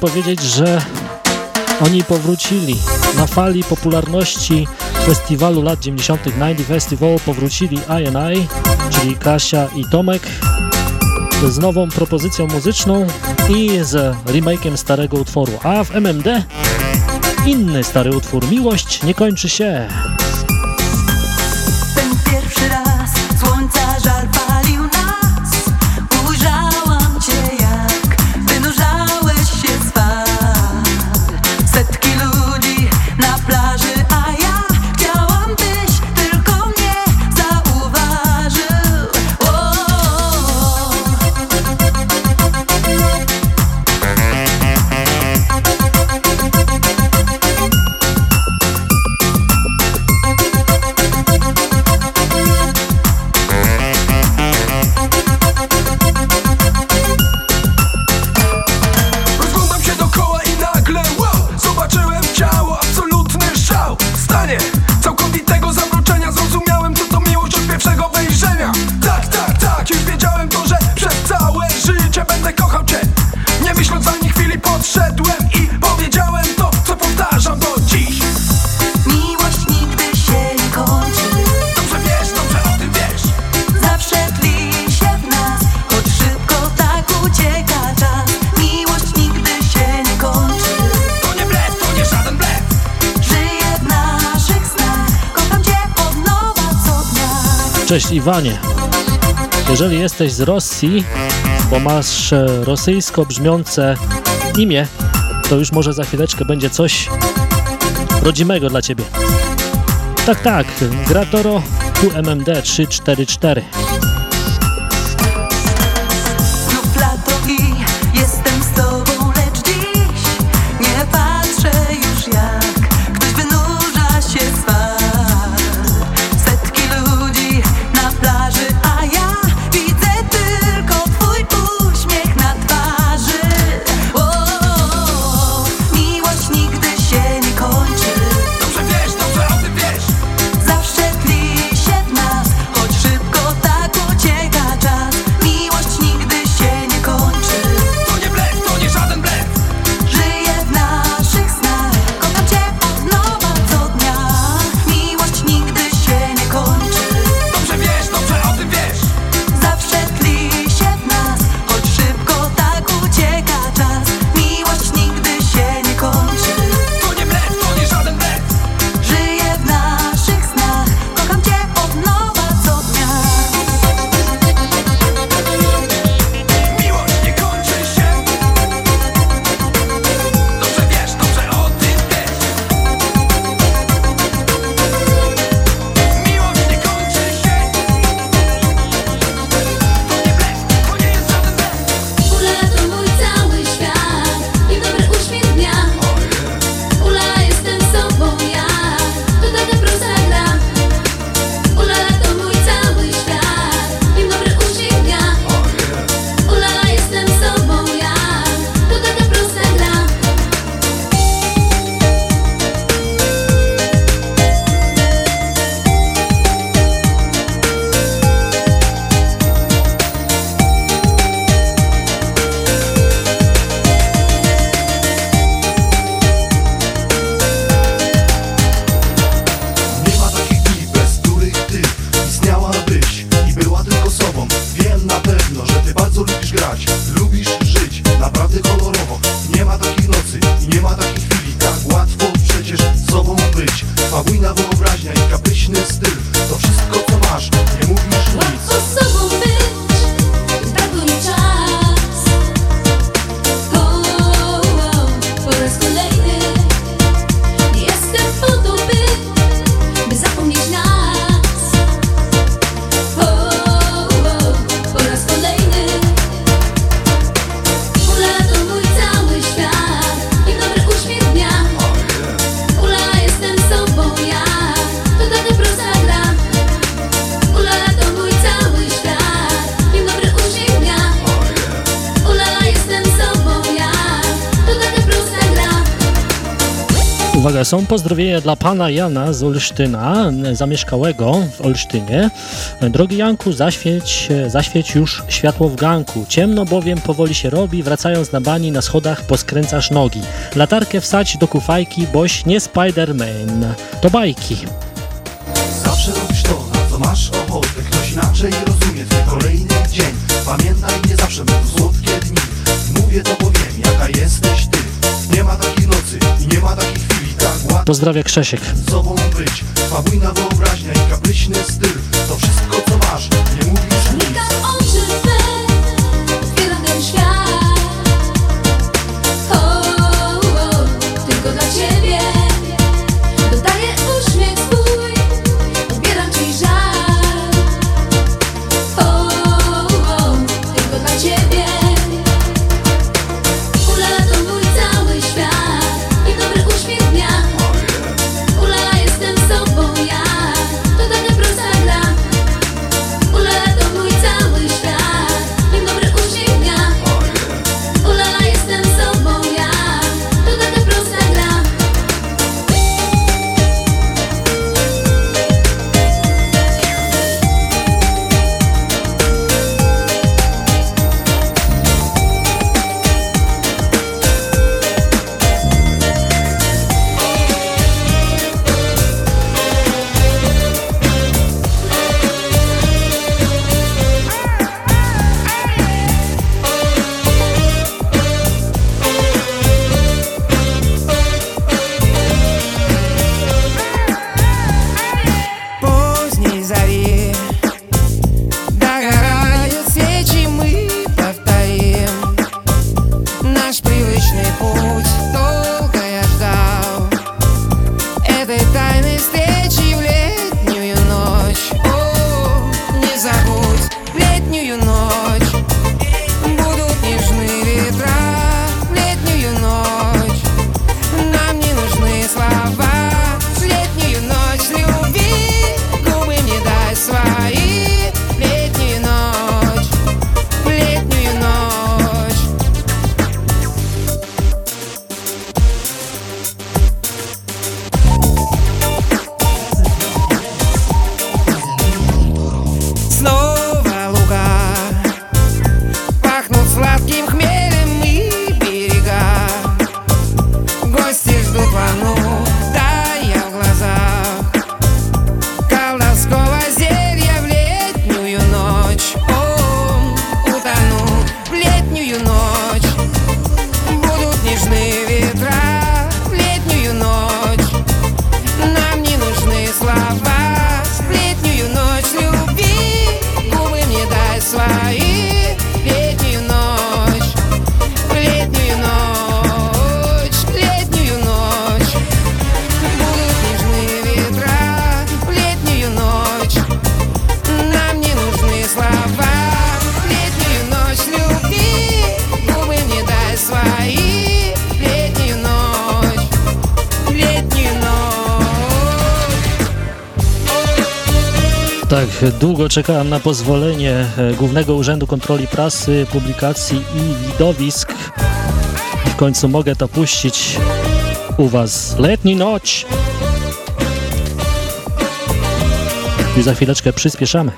powiedzieć, że oni powrócili na fali popularności festiwalu lat 90. 90 Festival powrócili I&I, czyli Kasia i Tomek z nową propozycją muzyczną i z remake'iem starego utworu, a w MMD inny stary utwór Miłość nie kończy się. Iwanie. Jeżeli jesteś z Rosji, bo masz e, rosyjsko brzmiące imię, to już może za chwileczkę będzie coś rodzimego dla ciebie. Tak, tak, Gratoro tu MMD 344. Są pozdrowienia dla pana Jana z Olsztyna, zamieszkałego w Olsztynie. Drogi Janku, zaświeć, zaświeć już światło w ganku. Ciemno bowiem powoli się robi, wracając na bani na schodach poskręcasz nogi. Latarkę wsadź do kufajki, boś nie Spider-Man. To bajki. Zawsze robisz to, na co masz ochotę Ktoś inaczej rozumie twój kolejny dzień Pamiętaj, nie zawsze będą słodkie dni Mówię to, bo wiem, jaka jesteś ty Nie ma takich nocy i nie ma takich Tak łatwo Pozdrawia Krzesiek. z sobą być Fabujna wyobraźnia i kapryśny styl To wszystko, co masz, nie mówisz nic Tak, długo czekałem na pozwolenie e, Głównego Urzędu Kontroli Prasy, Publikacji i Widowisk. W końcu mogę to puścić u Was. Letni noc! I za chwileczkę przyspieszamy.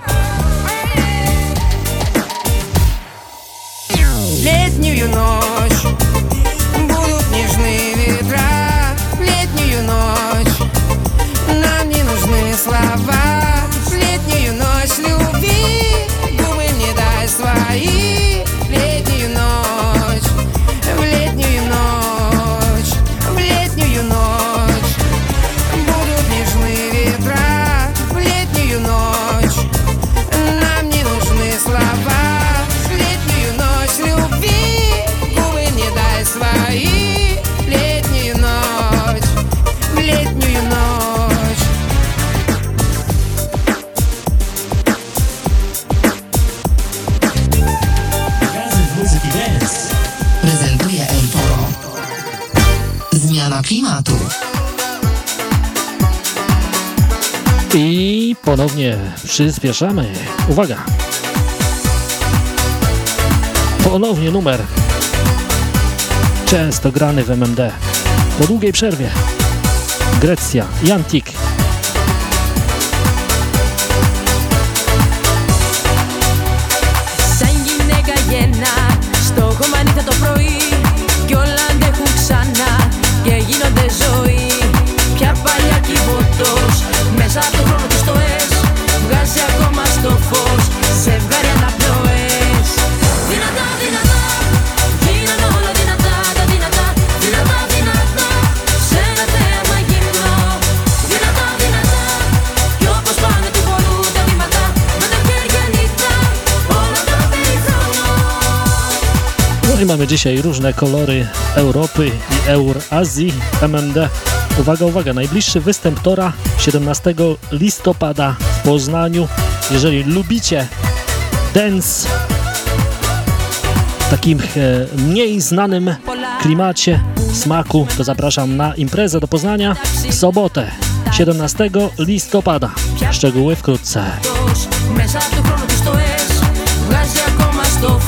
Przyspieszamy. Uwaga! Ponownie numer. Często grany w MMD. Po długiej przerwie. Grecja, Jantik. i mamy dzisiaj różne kolory Europy i Eurazji, MMD. Uwaga, uwaga, najbliższy występ Tora 17 listopada w Poznaniu. Jeżeli lubicie dance w takim e, mniej znanym klimacie, smaku, to zapraszam na imprezę do Poznania w sobotę 17 listopada. Szczegóły wkrótce. φως Μέσα από το χρόνο του στο ες Βγάζει ακόμα στο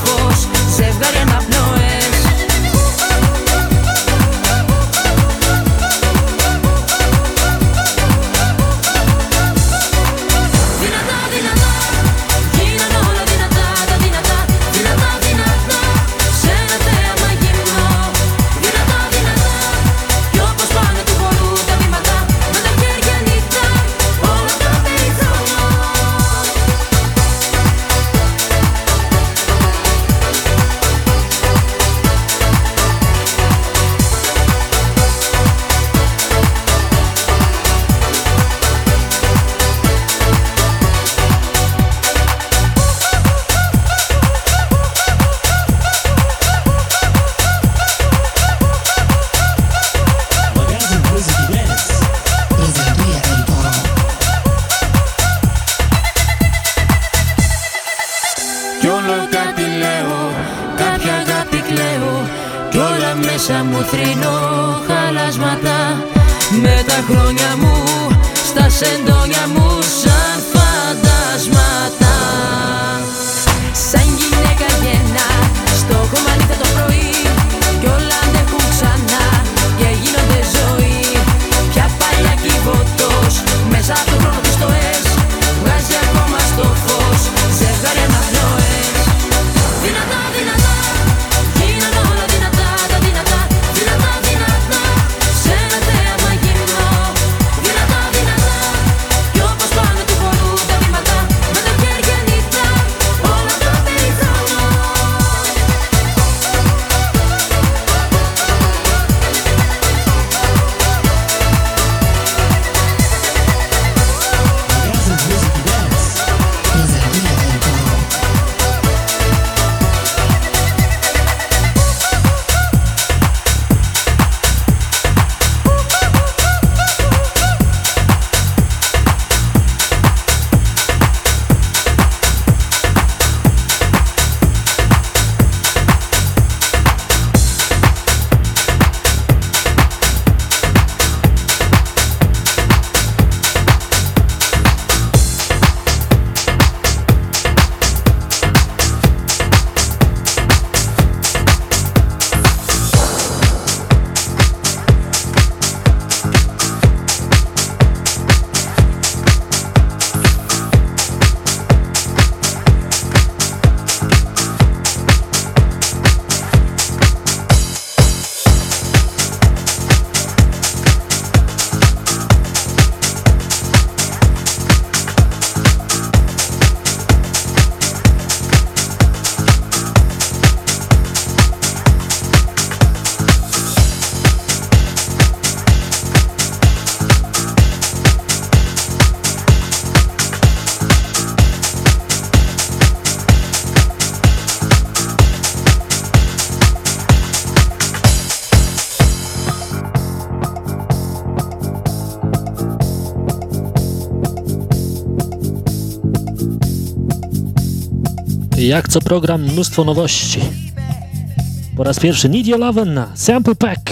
κάτι λέω, κάποια αγάπη κλαίω Κι όλα μέσα μου θρυνώ χαλάσματα. Με τα χρόνια μου, στα σεντόνια μου σαν Jak co program, mnóstwo nowości. Po raz pierwszy Need Your Lovin' Sample Pack.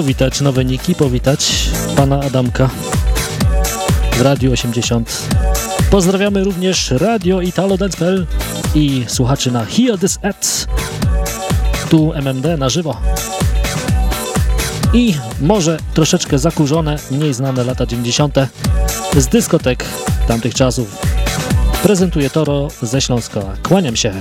powitać nowe niki, powitać pana Adamka w Radiu 80. Pozdrawiamy również Radio Italo Dance.pl i słuchaczy na Heal This At, tu MMD na żywo. I może troszeczkę zakurzone, mniej znane lata 90. z dyskotek tamtych czasów. Prezentuje Toro ze Śląska. Kłaniam się.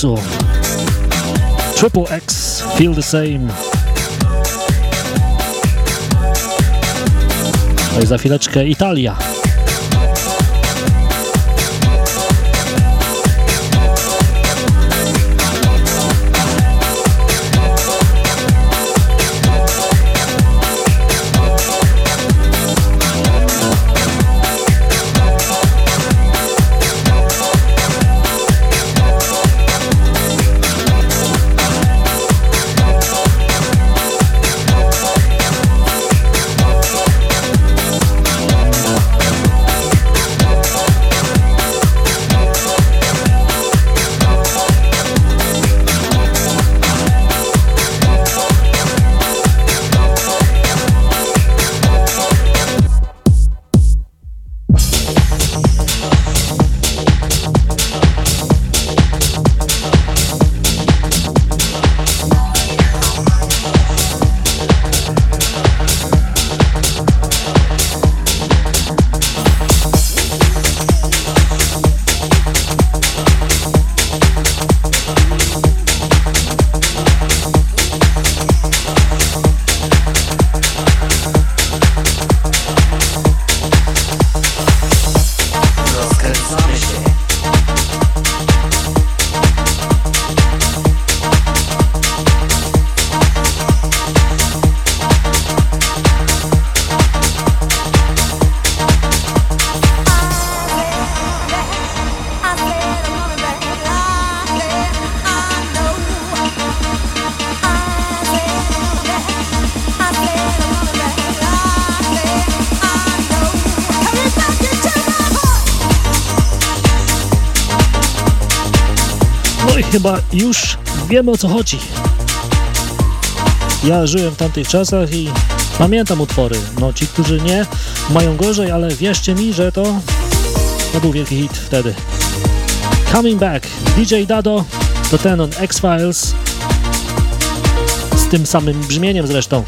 House'u. Triple X, Feel the Same. No i za chwileczkę Italia. chyba już wiemy o co chodzi. Ja żyłem w tamtych czasach i pamiętam utwory. No ci, którzy nie, mają gorzej, ale wierzcie mi, że to, to był wielki hit wtedy. Coming Back, DJ Dado, to ten on X-Files, z tym samym brzmieniem zresztą.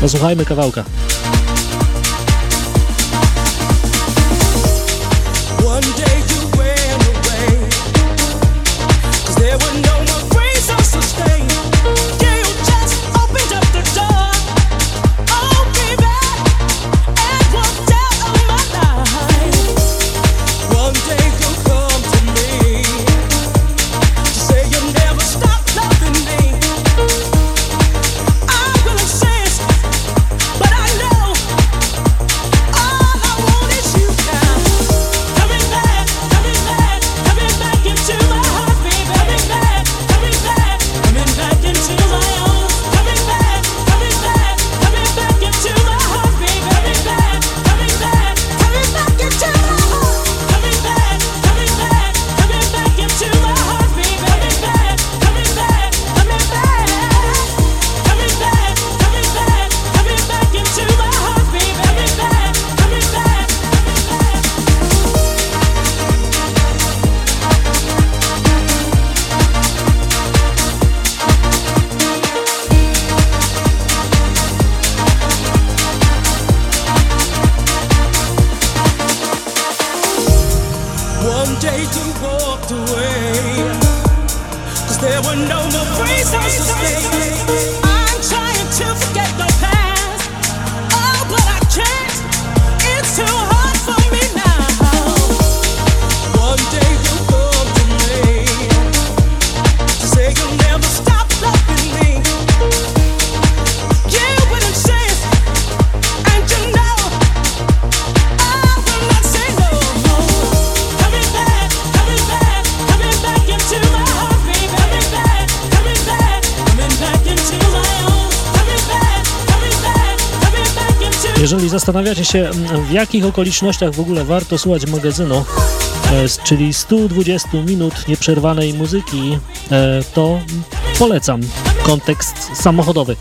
Posłuchajmy kawałka. Jeżeli zastanawiacie się, mm, w jakich okolicznościach w ogóle warto słuchać magazynu, e, czyli 120 minut nieprzerwanej muzyki, e, to polecam kontekst samochodowy.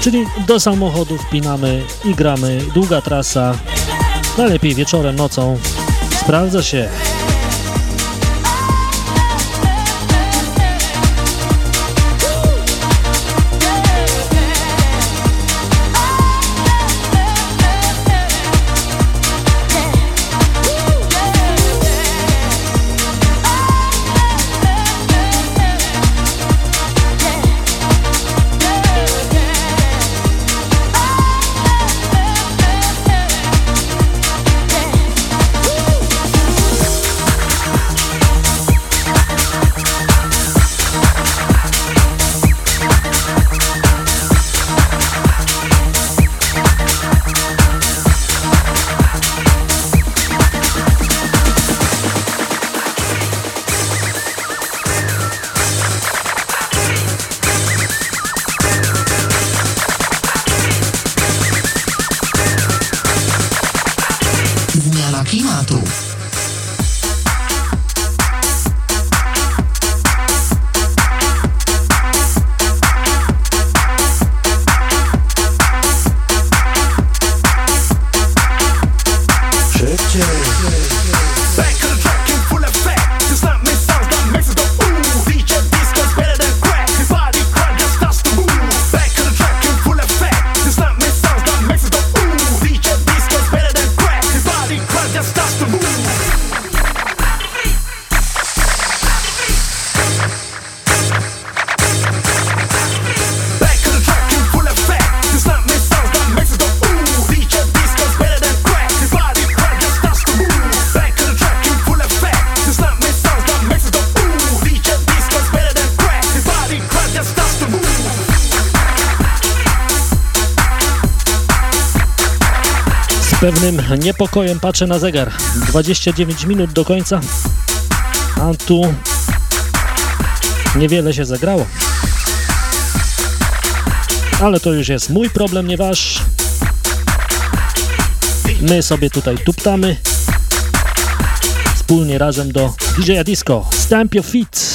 Czyli do samochodu wpinamy i gramy, długa trasa, najlepiej wieczorem, nocą. Sprawdza się. patrzę na zegar. 29 minut do końca, a tu niewiele się zagrało. Ale to już jest mój problem, nie wasz. My sobie tutaj tuptamy wspólnie razem do DJ Disco. Stamp your feet!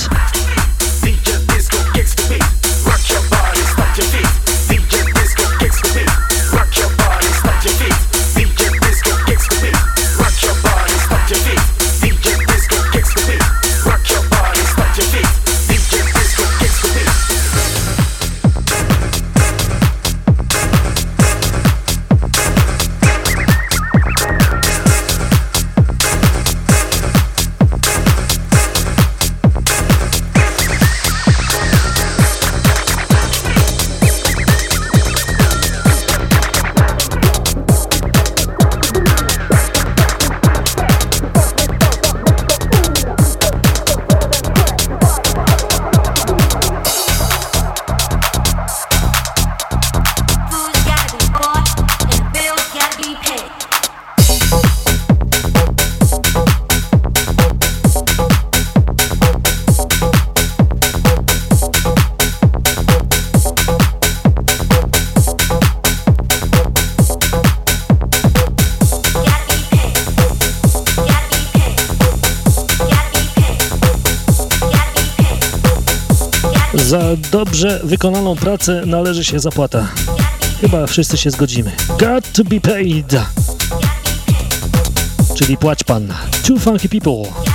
dobrze wykonaną pracę należy się zapłata. Chyba wszyscy się zgodzimy. Got to be paid! Czyli płać pan. Two funky people.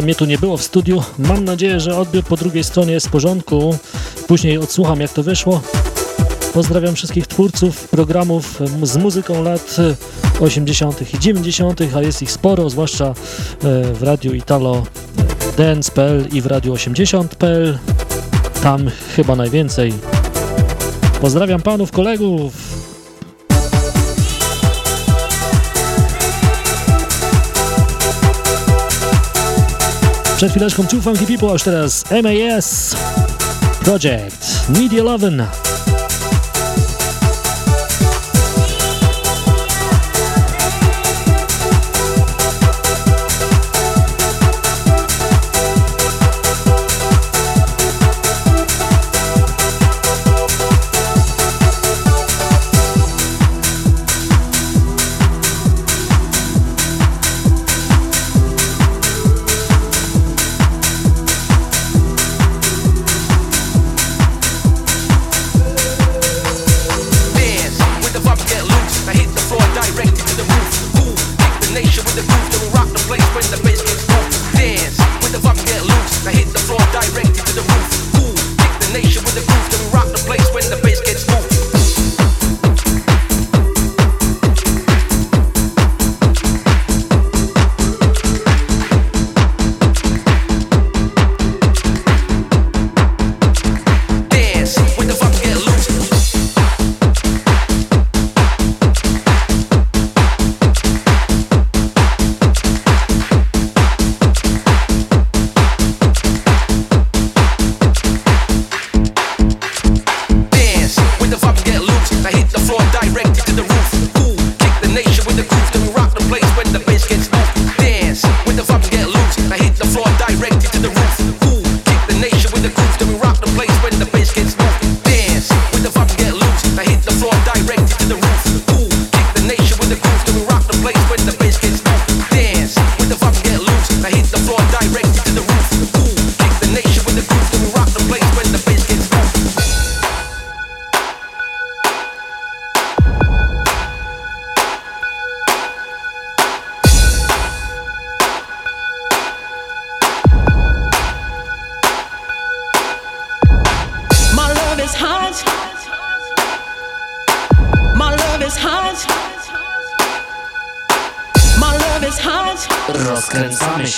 dawno mnie tu nie było w studiu. Mam nadzieję, że odbiór po drugiej stronie jest w porządku. Później odsłucham, jak to wyszło. Pozdrawiam wszystkich twórców programów z muzyką lat 80. i 90., a jest ich sporo, zwłaszcza e, w radiu Italo e, Dance.pl i w radiu 80.pl. Tam chyba najwięcej. Pozdrawiam panów, kolegów. Przed chwileczką Two Funky People, aż teraz MAS Project. Media Lovin'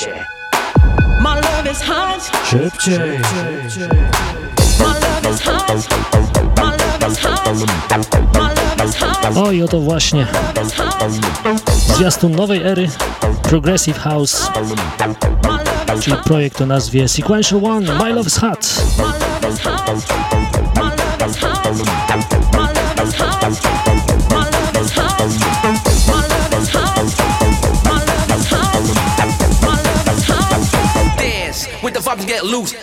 Szybciej. My love is hot. Szybciej. Oj, oto właśnie zwiastun nowej ery Progressive House, czyli projekt o nazwie Sequential One, My Love's Hot. My hot. My hot. My love is hot. Lose. loose.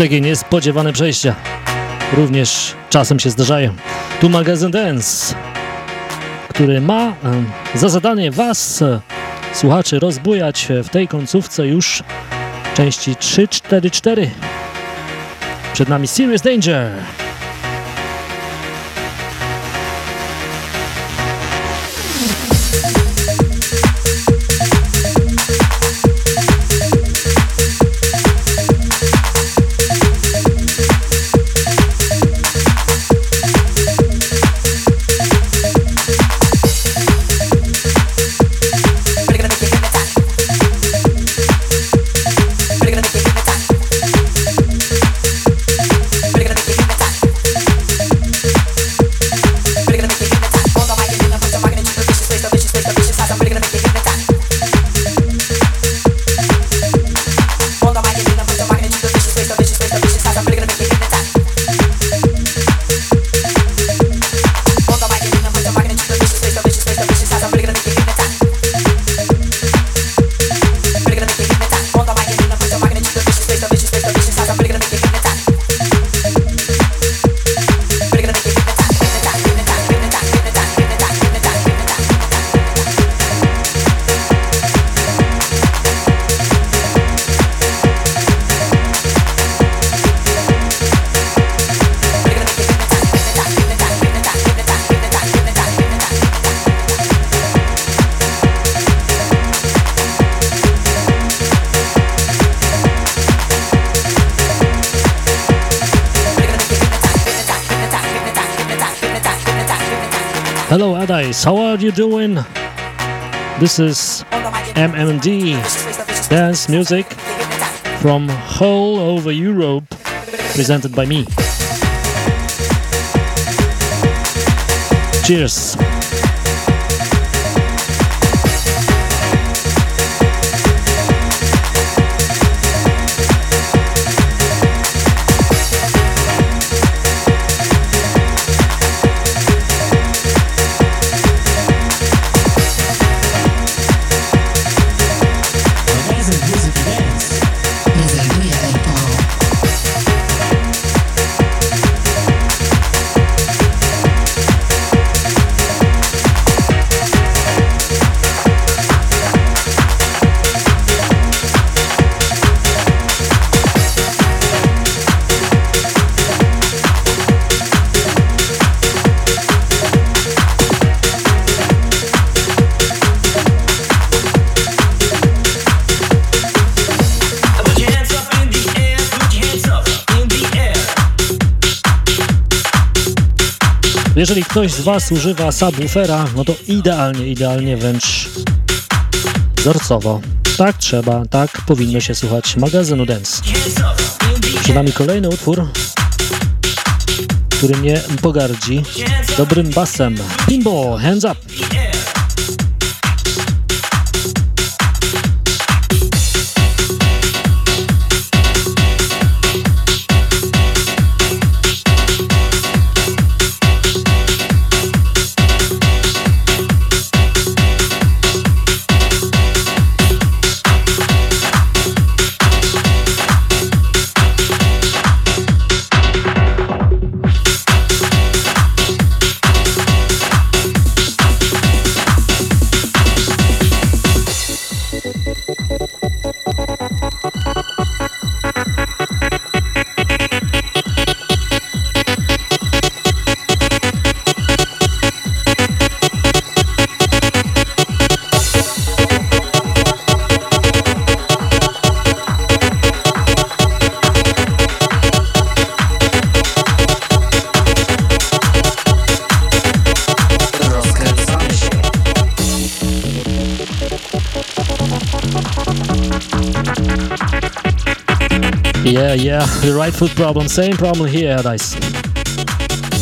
Takie niespodziewane przejścia również czasem się zdarzają. Tu magazyn Dance, który ma e, za zadanie Was, e, słuchaczy, rozbujać w tej końcówce już części 344. Przed nami Serious Danger. Hello, Adais. How are you doing? This is MMD dance music from all over Europe, presented by me. Cheers. Jeżeli ktoś z Was używa subwoofera, no to idealnie, idealnie wręcz wzorcowo. Tak trzeba, tak powinno się słuchać magazynu Dance. Przed nami kolejny utwór, który mnie pogardzi dobrym basem. Pinball, hands up! Right foot problem, same problem here, guys.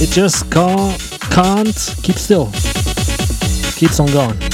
It just can't, can't keep still. Keeps on going.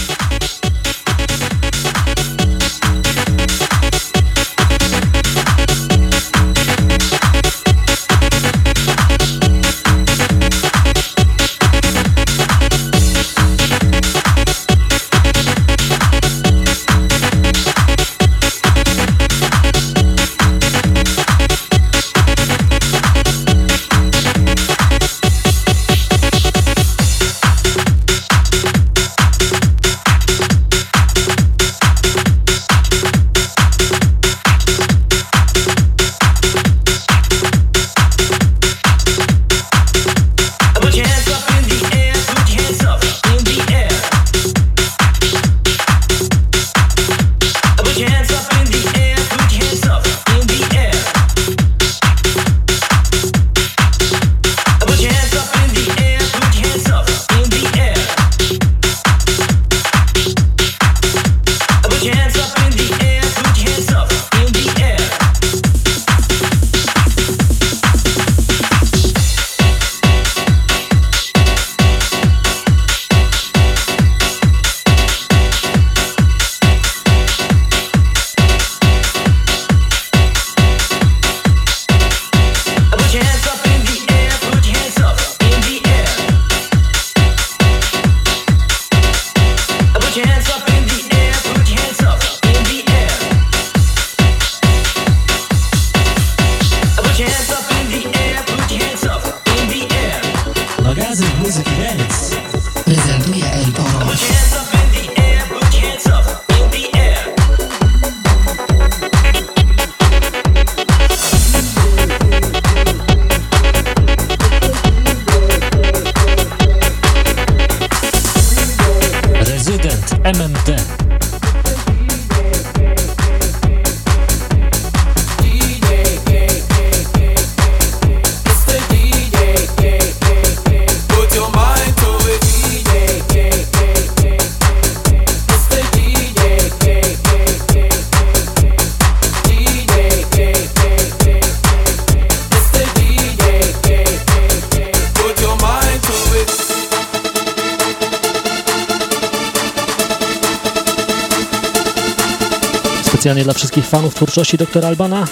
Dla wszystkich fanów twórczości Dr. Albana.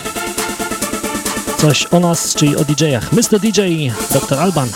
Coś o nas, czyli o DJ-ach. Mr. DJ, Dr. Alban.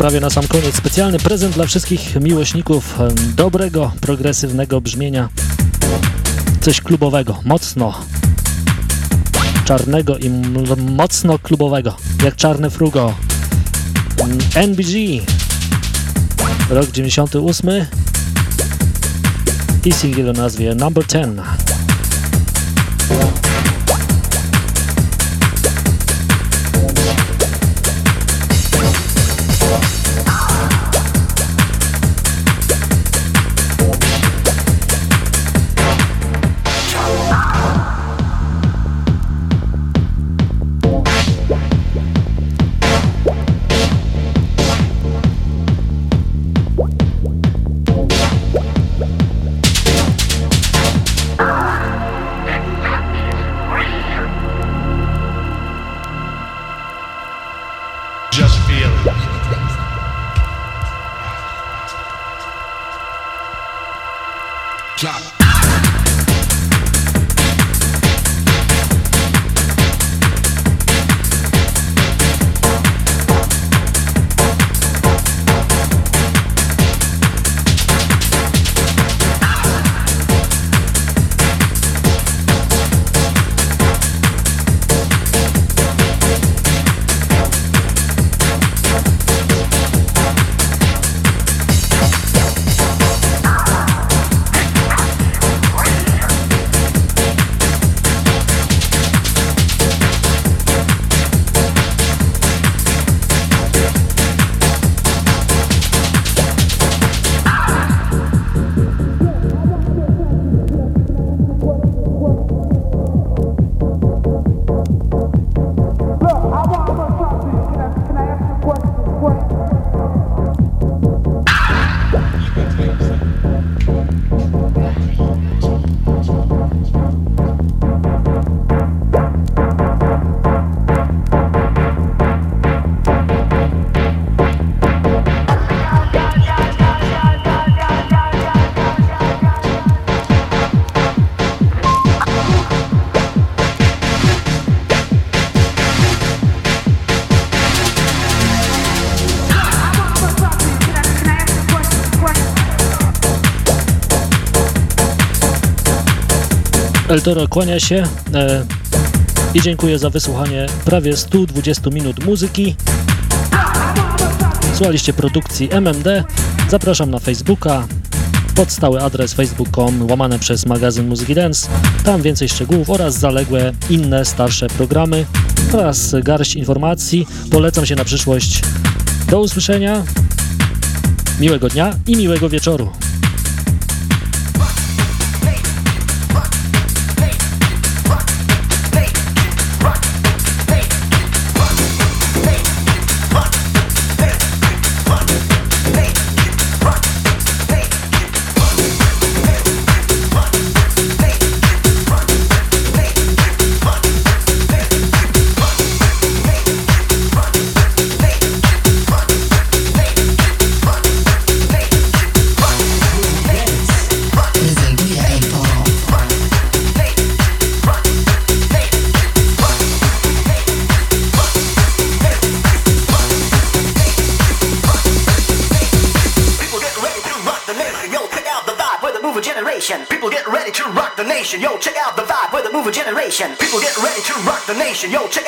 Prawie na sam koniec specjalny prezent dla wszystkich miłośników dobrego, progresywnego brzmienia. Coś klubowego, mocno czarnego i mocno klubowego, jak czarne frugo. Mm, NBG, rok 98 i singiel o nazwie Number 10. Eltoro kłania się e, i dziękuję za wysłuchanie prawie 120 minut muzyki. Słuchaliście produkcji MMD. Zapraszam na Facebooka. Podstały adres facebook.com łamane przez magazyn Muzyki Dance. Tam więcej szczegółów oraz zaległe inne starsze programy oraz garść informacji. Polecam się na przyszłość. Do usłyszenia, miłego dnia i miłego wieczoru. Yo, check.